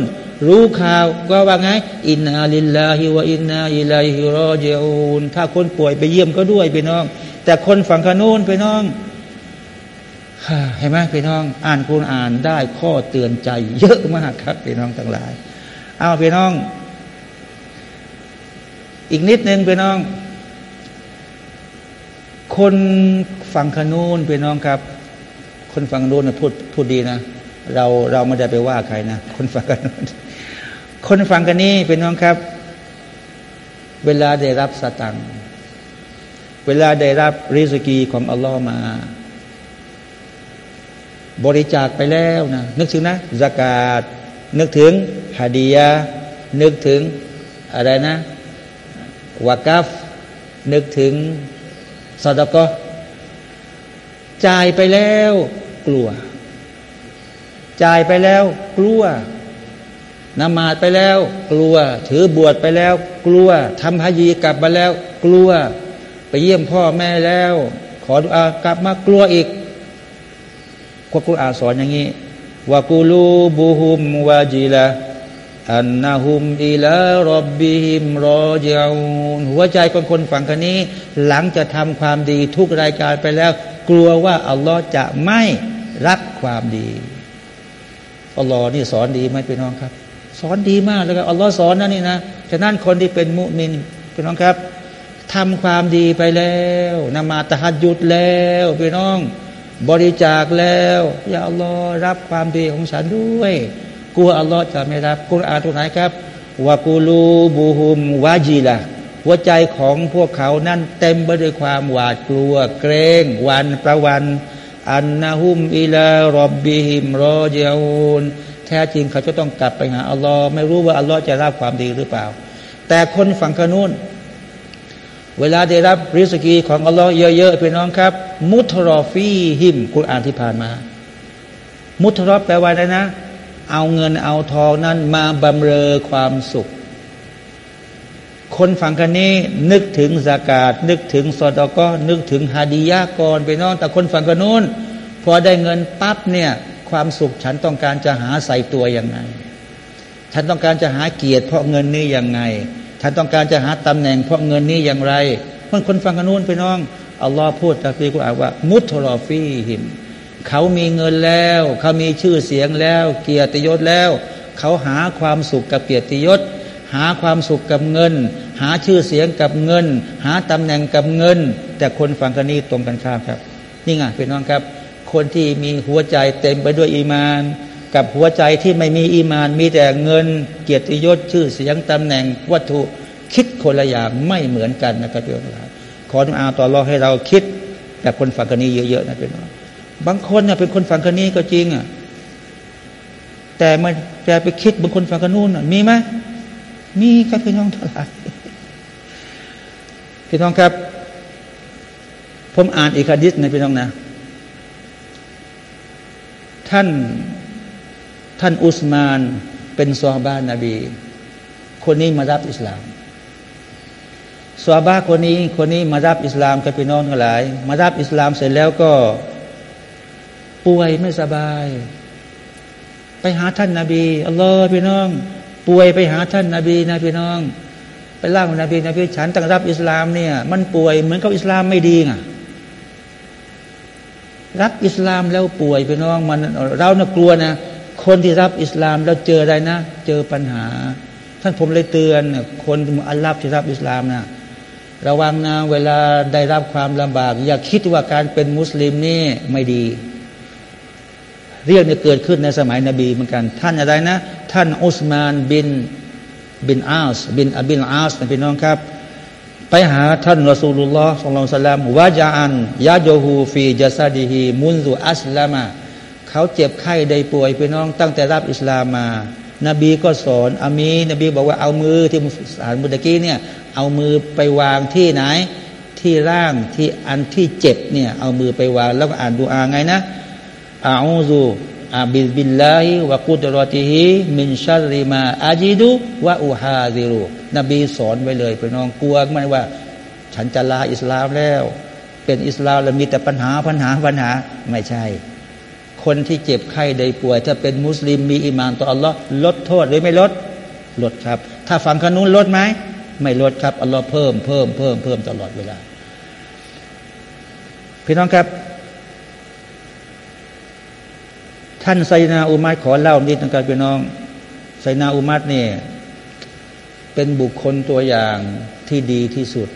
รู้ข่าวก็ว่าไง อินนาลิลลาฮิวะอินนาอิลัยฮิรอเจอูนถ้าคนป่วยไปเยี่ยมก็ด้วยพี่น้อง แต่คนฝั่งขนูนพี่น้องเห็นไหมพี่น้อง อ่านคุณอ่านได้ข้อเตือนใจ เยอะมากครับพี่น้องทั้งหลาย เอาพี่น้อง อีกนิดนึงพี่น้อง คนฝั่งขนูนพี่น้องครับ คนฝั่งโน้นพูดพูดดีนะ เราเราไม่ได้ไปว่าใครนะ คนฟังกันคนฟังกันนี้เป็นน้องครับ เวลาได้รับสตังเวลาได้รับริสกีของอัลลอฮ์มา บริจาคไปแล้วนะนึกถึงนะสกาดนึกถึงฮาดียานึกถึงอะไรนะวากัฟนึกถึงสดก็จ่ายไปแล้ว กลัว จ่ายไปแล้วกลัวนมาดไปแล้ว กลัว ถือบวชไปแล้ว กลัวทำฮายีกลับมาแล้ว กลัว ไปเยี่ยมพ่อแม่แล้ว ขออากลับมากลัวอีกควกุอาสอนอย่างนี้วากูลูบูฮุมวาจิละอันนาฮุมอิลารบบิฮิมรอเจาหัวใจคนคนฝั่งคนนี้ หลังจะทำความดีทุกรายการไปแล้ว กลัวว่าอัลลอฮ์จะไม่ รับความดีอัลลอฮ์นี่สอนดีไหมพี่น้องครับ สอนดีมากเลยครับอัลลอฮ์สอนนะนี่นะฉะนั้นคนที่เป็นมุมินพี่น้องครับทำความดีไปแล้วนมาตะฮัดยุดแล้วพี่น้อง บริจาคแล้วอย่าอัลลอฮ์รับความดีของฉันด้วย กลัวอัลลอฮ์จะไม่รับกุรอานตรงไหนครับวากูลูบูฮุมวาจีละหัวใจของพวกเขานั้นเต็มไปด้วยความหวาดกลัว เกรงวันประวัน อันนาฮุมอิลารอบบิฮิมรอเจอูนแท้จริงเขาจะต้องกลับไปหาอัลลอฮ์ไม่รู้ว่าอัลลอฮ์จะรับความดีหรือเปล่า แต่คนฝั่งขนุนเวลาได้รับริสกีของอัลลอฮ์เยอะๆพี่น้องครับ มุทรอฟีหิมกุรอานที่ผ่านมา มุทรอแปลว่าอะไรนะ เอาเงินเอาทองนั้นมาบำเรอความสุข คนฝั่งกันนี้นึกถึงสากาศ นึกถึงสอดก็นึกถึงฮาดียะก่อนไปน้องแต่คนฝั่งกันนู้นพอได้เงินปั๊บเนี่ยความสุขฉันต้องการจะหาใส่ตัวยังไง ฉันต้องการจะหาเกียรติเพราะเงินนี้ยังไง ฉันต้องการจะหาตำแหน่งเพราะเงินนี้อย่างไรมันคนฟังกันนู้นไปน้องอัลลอฮ์พูดตะกี้กูอ่านว่า มุทรอฟีหิมเขามีเงินแล้ว เขามีชื่อเสียงแล้ว เกียรติยศแล้ว เขาหาความสุขกับเกียรติยศ หาความสุขกับเงิน หาชื่อเสียงกับเงิน หาตำแหน่งกับเงิน แต่คนฟังกันนี้ตรงกันข้ามครับ นี่ไงพี่น้องครับ คนที่มีหัวใจเต็มไปด้วยอีมาน กับหัวใจที่ไม่มีอีมาน มีแต่เงิน เกียรติยศชื่อเสียงตำแหน่งวัตถุคิดคนละอย่างไม่เหมือนกันนะครับพี่น้องขออาต่อรอให้เราคิดแบบคนฝั่งกันนี้เยอะๆนะพี่น้องบางคนเนี่ยเป็นคนฝั่งกันนี้ก็จริงอะแต่มันแปไปคิดบางคนฝั่งกันนู้นมีไหม มีครับพี่น้องเท่าไหร่พี่น้องครับ ผมอ่านอีกคดิษในพี่น้องนะ ท่านท่านอุสมานเป็นซอบ้านนบี คนนี้มารับอิสลามซอบ้าคนนี้คนนี้มารับอิสลามกับพี่น้องทั้งหลาย มารับอิสลามเสร็จแล้วก็ป่วยไม่สบาย ไปหาท่านนาบีอัลลอฮ์พี่น้อง ป่วยไปหาท่านนาบีนะพี่น้อง ไปเล่างนาบีนาบีฉันตั้งรับอิสลามเนี่ย มันป่วยเหมือนกับอิสลามไม่ดีไงรับอิสลามแล้วป่วยพี่น้องมันเราเนี่ยกลัวนะคนที่รับอิสลามแล้วเจออะไรนะ เจอปัญหา ท่านผมเลยเตือน คนอัลลอฮ์ที่รับอิสลามนะระวังนะเวลาได้รับความลำบาก อย่าคิดว่าการเป็นมุสลิมนี่ไม่ดี เรื่องนี้เกิดขึ้นในสมัยนบีเหมือนกัน ท่านอะไรนะ ท่านอุสมานบินบินอาสบินอบินอาสนะพี่น้องครับ ไปหาท่านรอสูลุลลอฮ์สัลลัลสลามوجعا يجده في جسده منذ أسلمเขาเจ็บไข้ได้ป่วยพี่น้องตั้งแต่รับอิสลามมา นบีก็สอนอามี นบีบอกว่าเอามือที่สารมุตะกี้เนี่ยเอามือไปวางที่ไหน ที่ร่างที่อันที่เจ็บเนี่ยเอามือไปวางแล้วก็อ่านดูอาไงนะ أعوذ بالله وقدرته من شر ما أجدวะอูฮาซิรุนบีสอนไว้เลยไปน้องกลัวไหมว่า ฉันจะลาอิสลามแล้ว เป็นอิสลามแล้วมีแต่ปัญหาปัญหาปัญหาไม่ใช่ คนที่เจ็บไข้ได้ป่วย ถ้าเป็นมุสลิมมีอิมานต่ออัลลอฮ์ลดโทษหรือไม่ลด ลดครับ ถ้าฟังขนุนลดไหมไม่ลดครับอัลลอฮ์เพิ่มเพิ่มเพิ่มเพิ่มตลอดเวลาพี่น้องครับ ท่านไซนาอุมัดขอเล่านิดนึงครับพี่น้องไซนาอุมัดเนี่ยเป็นบุคคลตัวอย่างที่ดีที่สุด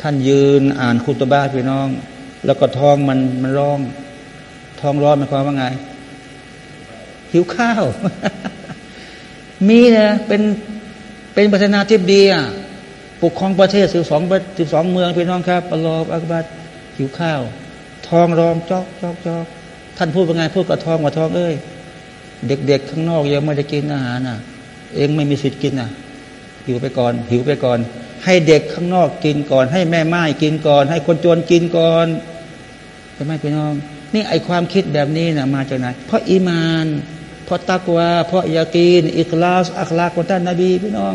ท่านยืนอ่านคุตบ้าพี่น้อง แล้วก็ท้องมันมันร้องท้องร้อนหมายความว่าไง หิวข้าว มีนะเป็นเป็นประธานาธิบดีอะปกครองประเทศสิบสองสิบสองเมืองพี่น้องครับอัลลอฮฺอักบัดหิวข้าวทองร้องจอกจอกจอก ท่านพูดว่าไงพูดกับทองกับทองเอ้ยเด็กๆข้างนอกยังไม่ได้กินอาหารน่ะ เองไม่มีสิทธิ์กินน่ะหิวไปก่อน หิวไปก่อน ให้เด็กข้างนอกกินก่อน ให้แม่ไม้กินก่อน ให้คนจนกินก่อนใช่ไหมพี่น้อง นี่ไอความคิดแบบนี้นะมาจากไหนเพราะอีมาน เพราะตักวาเพราะยากีนอิคลาสอัคลาของท่านนาบีพี่น้อง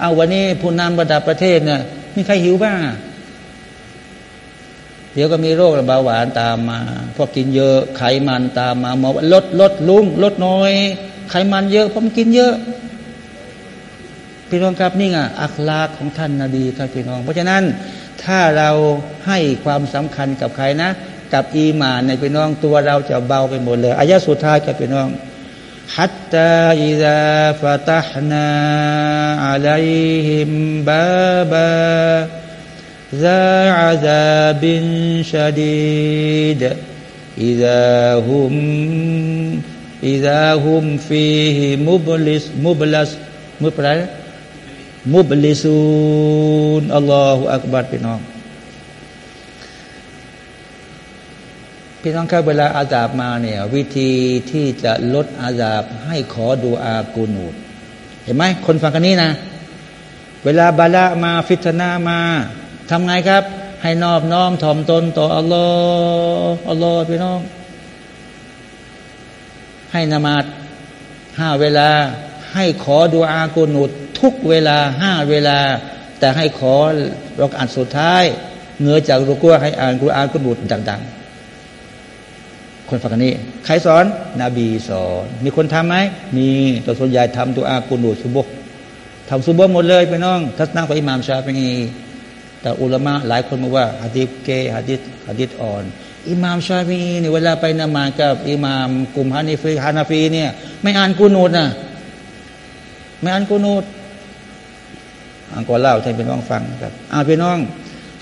เอาวันนี้ผู้นำระดับประเทศเนี่ยมีใครหิวบ้าง ดี๋ยวก็มีโรคระบาดหวานตามมา พอกินเยอะไขมันตามมาหมอลดลดลุงลดน้อย ไขมันเยอะเพราะมันกินเยอะ พี่น้องครับนี่ไงอัคลาของท่านนาบีครับพี่น้อง เพราะฉะนั้นถ้าเราให้ความสำคัญกับใครนะ กับอีมานในพี่น้องตัวเราจะเบาไปหมดเลยอายะสุดท้ายกับพี่น้องฮัตติยาฟาตฮนาอัลเลหิมบับบะ ซาอาซาบินชาดีดอิซาฮุมอิซาฮุ مبلس มุบลัสมุบอะไรมุบลิซูนอัลลอฮฺอักบัดพี่น้อง พี่น้องครับเวลาอาซาบมาเนี่ยวิธีที่จะลดอาซาบให้ขอดูอากูนูดเห็นไหมคนฟังกันนี้นะ เวลาบาละมาฟิตนามา ทำไงครับ ให้นอบน้อมถ่อมตนต่ออัลลอฮ์อัลลอฮ์พี่น้อง ให้นามาดห้าเวลา ให้ขอดูอากูนูดทุกเวลาห้าเวลา แต่ให้ขอรักอันสุดท้ายเงือจากรุกัวให้อ่านกุรอานกุนูดดัง ๆ คนฟังนี้ ใครสอน นบีสอน มีคนทํำไหมมีแต่ส่วนใหญ่ทำตัวอากุนูสุบกทำสุบกหมดเลยไปน้องทัศนะของอิหม่ามชาฟี แต่อุลามะหลายคนบอกว่าฮะดิษเกฮะดิษฮะดิษอ่อน อิหม่ามชาฟีเนี่ยเวลาไปนมากับอิหม่ามกลุ่มฮานิฟีฮานาฟีเนี่ยไม่อ่านกุนูดนะไม่อ่านกุนูดอังกอเล่าให้พี่น้องฟังครับอ่าพี่น้อง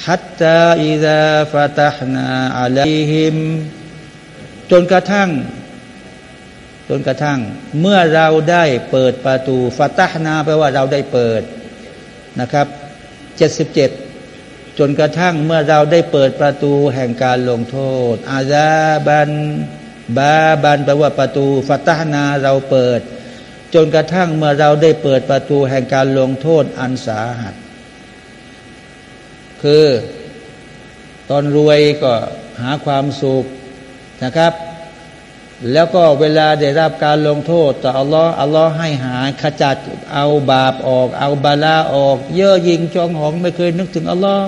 ฮัตตาอิซาฟาตฮนาอัลัยฮิมจนกระทั่ง จนกระทั่ง เมื่อเราได้เปิดประตูฟาตานาแปลว่าเราได้เปิดนะครับเจ็ดสิบเจ็ด จนกระทั่งเมื่อเราได้เปิดประตูแห่งการลงโทษ อาซาบันบาบันแปลว่าประตูฟาตานาเราเปิด จนกระทั่งเมื่อเราได้เปิดประตูแห่งการลงโทษอันสาหัส คือ ตอนรวยก็หาความสุขนะครับ แล้วก็เวลาได้รับการลงโทษต่ออัลลอฮ์อัลลอฮ์ให้หาขจัดเอาบาปออก เอาบาลาออก เย่อยิงจองหองไม่เคยนึกถึงอัลลอฮ์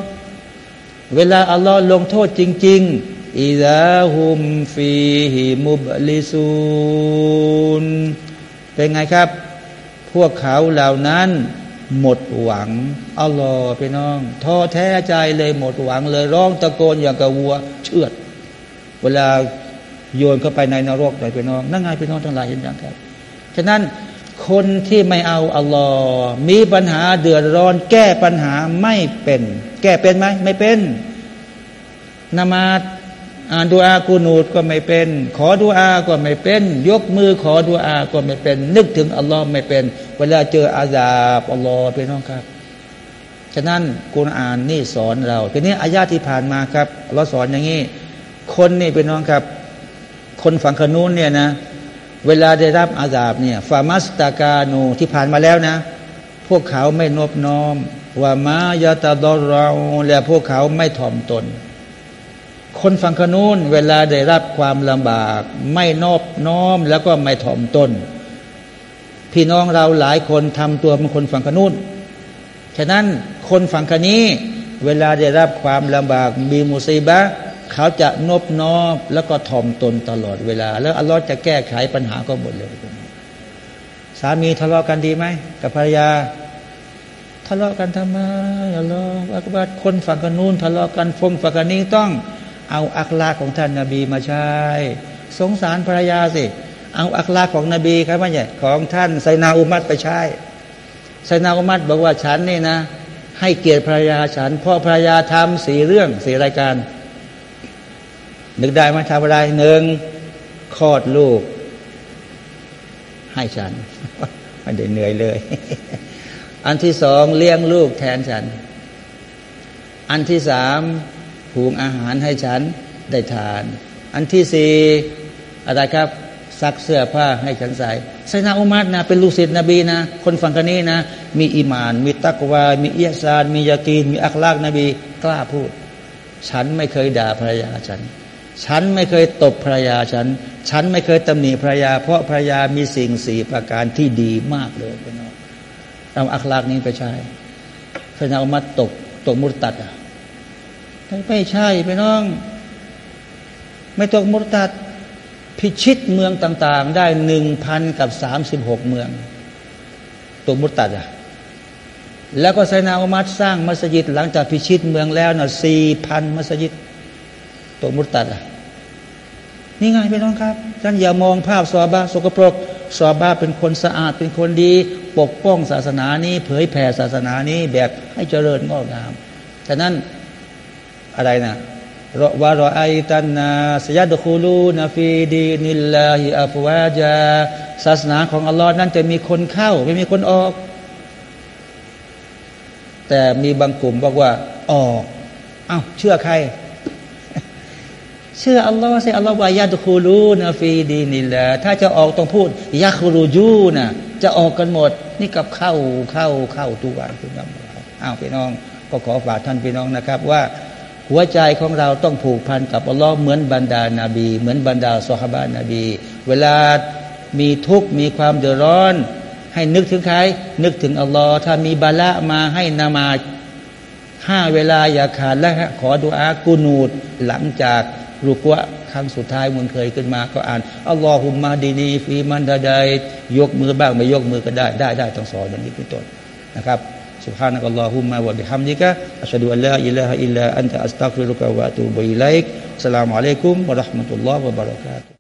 เวลาอัลลอฮ์ลงโทษจริง ๆอิดาฮุมฟีฮิมุบลิซูนเป็นไงครับ พวกเขาเหล่านั้นหมดหวังอัลลอฮ์พี่น้องท้อแท้ใจเลยหมดหวังเลยร้องตะโกนอย่างกระวัว เชือด เวลาโยนเข้าไปในนรกเลยพี่น้อง นั่งไงพี่น้องทั้งหลายเห็นอยังครับ ฉะนั้น คนที่ไม่เอาอัลลอฮ์มีปัญหาเดือดร้อน แก้ปัญหาไม่เป็น แก้เป็นไหมไม่เป็นนมาดอ่านดูอากูนูดก็ไม่เป็น ขอดูอาก็ไม่เป็น ยกมือขอดูอาก็ไม่เป็น นึกถึงอัลลอฮ์ไม่เป็น เวลาเจออาซาบอัลลอฮ์พี่น้องครับ ฉะนั้นกุณอ่านนี่สอนเราทีนี้อายาที่ผ่านมาครับเราสอนอย่างนี้ คนนี่เป็นน้องครับ คนฝั่งขนูนเนี่ยนะ เวลาได้รับอาซาบเนี่ยฟามัสตากานูที่ผ่านมาแล้วนะ พวกเขาไม่นบน้อมว่ามายาตาดอเราและพวกเขาไม่ถ่อมตน คนฝั่งขนูนเวลาได้รับความลำบาก ไม่นอบน้อมแล้วก็ไม่ถ่อมตน พี่น้องเราหลายคนทำตัวเป็นคนฝั่งขนูนฉะนั้นคนฝั่งคนี้ เวลาได้รับความลำบากมีมุสีบะ เขาจะนบนอมแล้วก็ถ่อมตนตลอดเวลา แล้วอัลลอฮ์จะแก้ไขปัญหาก็หมดเลย สามีทะเลาะกันดีไหมกับภรรยา ทะเลาะกันทำไมอัลลอฮ์ว่าคนฝั่งกันนู้นทะเลาะกันฟงฝั่งกันนี้ต้องเอาอัคลาของท่านนาบีมาใช้ สงสารภรรยาสิ เอาอัคลาของนบีครับว่าเนี่ยของท่านไซนาอุมัตไปใช้ไซนาอุมัตบอกว่าฉันนี่นะ ให้เกียรติภรรยาฉันเพราะภรรยาทำสีเรื่องสีรายการ นึกได้ไหมทำอะไรหนึ่งคลอดลูก ให้ฉันไม่ได้เหนื่อยเลย อันที่สองเลี้ยงลูกแทนฉัน อันที่สามหุงอาหารให้ฉันได้ทาน อันที่สี่อะไรครับซักเสื้อผ้าให้ฉันใส่ไซนาอุมัดนะเป็นลูกศิษย์นบีนะ คนฝั่งกันนี้นะ มีอิมาน มีตักวา มีเอียซาน มียากีน มีอัคลากนบี กล้าพูด ฉันไม่เคยด่าภรรยาฉัน ฉันไม่เคยตบภรรยาฉัน ฉันไม่เคยตำหนิภรรยา เพราะภรรยามีสิ่งสี่ประการที่ดีมากเลยพี่น้องเอาอัคลากนี้ไปใช้ไซนาอุมัดตกตกมุตตัดอะไม่ใช่ไปน้อง ไม่ตกมุตัดพิชิตเมืองต่าง ๆ ได้หนึ่งพันกับสามสิบหกเมือง ตัวมุตัดอะแล้วก็ไซนาอุมัดสร้างมัสยิด หลังจากพิชิตเมืองแล้วน่ะสี่พันมัสยิดตัวมุตัดอะ นี่ไงพี่น้องครับท่านอย่ามองภาพซอบาสกปรกซอบาเป็นคนสะอาดเป็นคนดี ปกป้องศาสนานี้ เผยแผ่ศาสนานี้แบบให้เจริญงอกงามฉะนั้นอะไรนะรวารอไอตันนาสยาดคูลูนาฟีดีนิลลาฮิอัฟวาจาศาสนาของอัลลอฮ์นั้นจะมีคนเข้า ไม่มีคนออก แต่มีบางกลุ่มบอกว่าออก เอ้าเชื่อใคร เชื่ออัลลอฮ์สิอัลลอฮ์ว่ายาดคูลูนาฟีดีนิลลาถ้าจะออกต้องพูดยาคูรูยูนะจะออกกันหมด นี่กับเข้าเข้าเข้าทุกวันทุกวันอ้าวพี่น้อง ก็ขอฝากท่านพี่น้องนะครับ ว่าหัวใจของเราต้องผูกพันกับอัลลอฮ์เหมือนบรรดานาบี เหมือนบรรดาสฮาบานาบี เวลามีทุกข์มีความเดือดร้อน ให้นึกถึงใคร นึกถึงอัลลอฮ์ถ้ามีบาละมาให้นามา ห้าเวลาอย่าขาดและขอดุอากูนูดหลังจากรุกวะครั้งสุดท้ายมันเคยขึ้นมาก็อ่านอัลลอฮุมมาดีนีฟีมันดาดายกมือบ้างไม่ยกมือก็ได้ได้ได้ต้องสอนอย่างนี้เป็นต้นนะครับสุภาพนักอัลลอฮุมมาวะบิฮัมดิกะอัชฮะดุอัลลอฮอิลลาฮอิลลาอันตะอัสตักฟิรุกะวะตูบุอิไลกสลามุอะลัยกุมวะราะห์มะตุลลอฮ์วะบะรากาตุ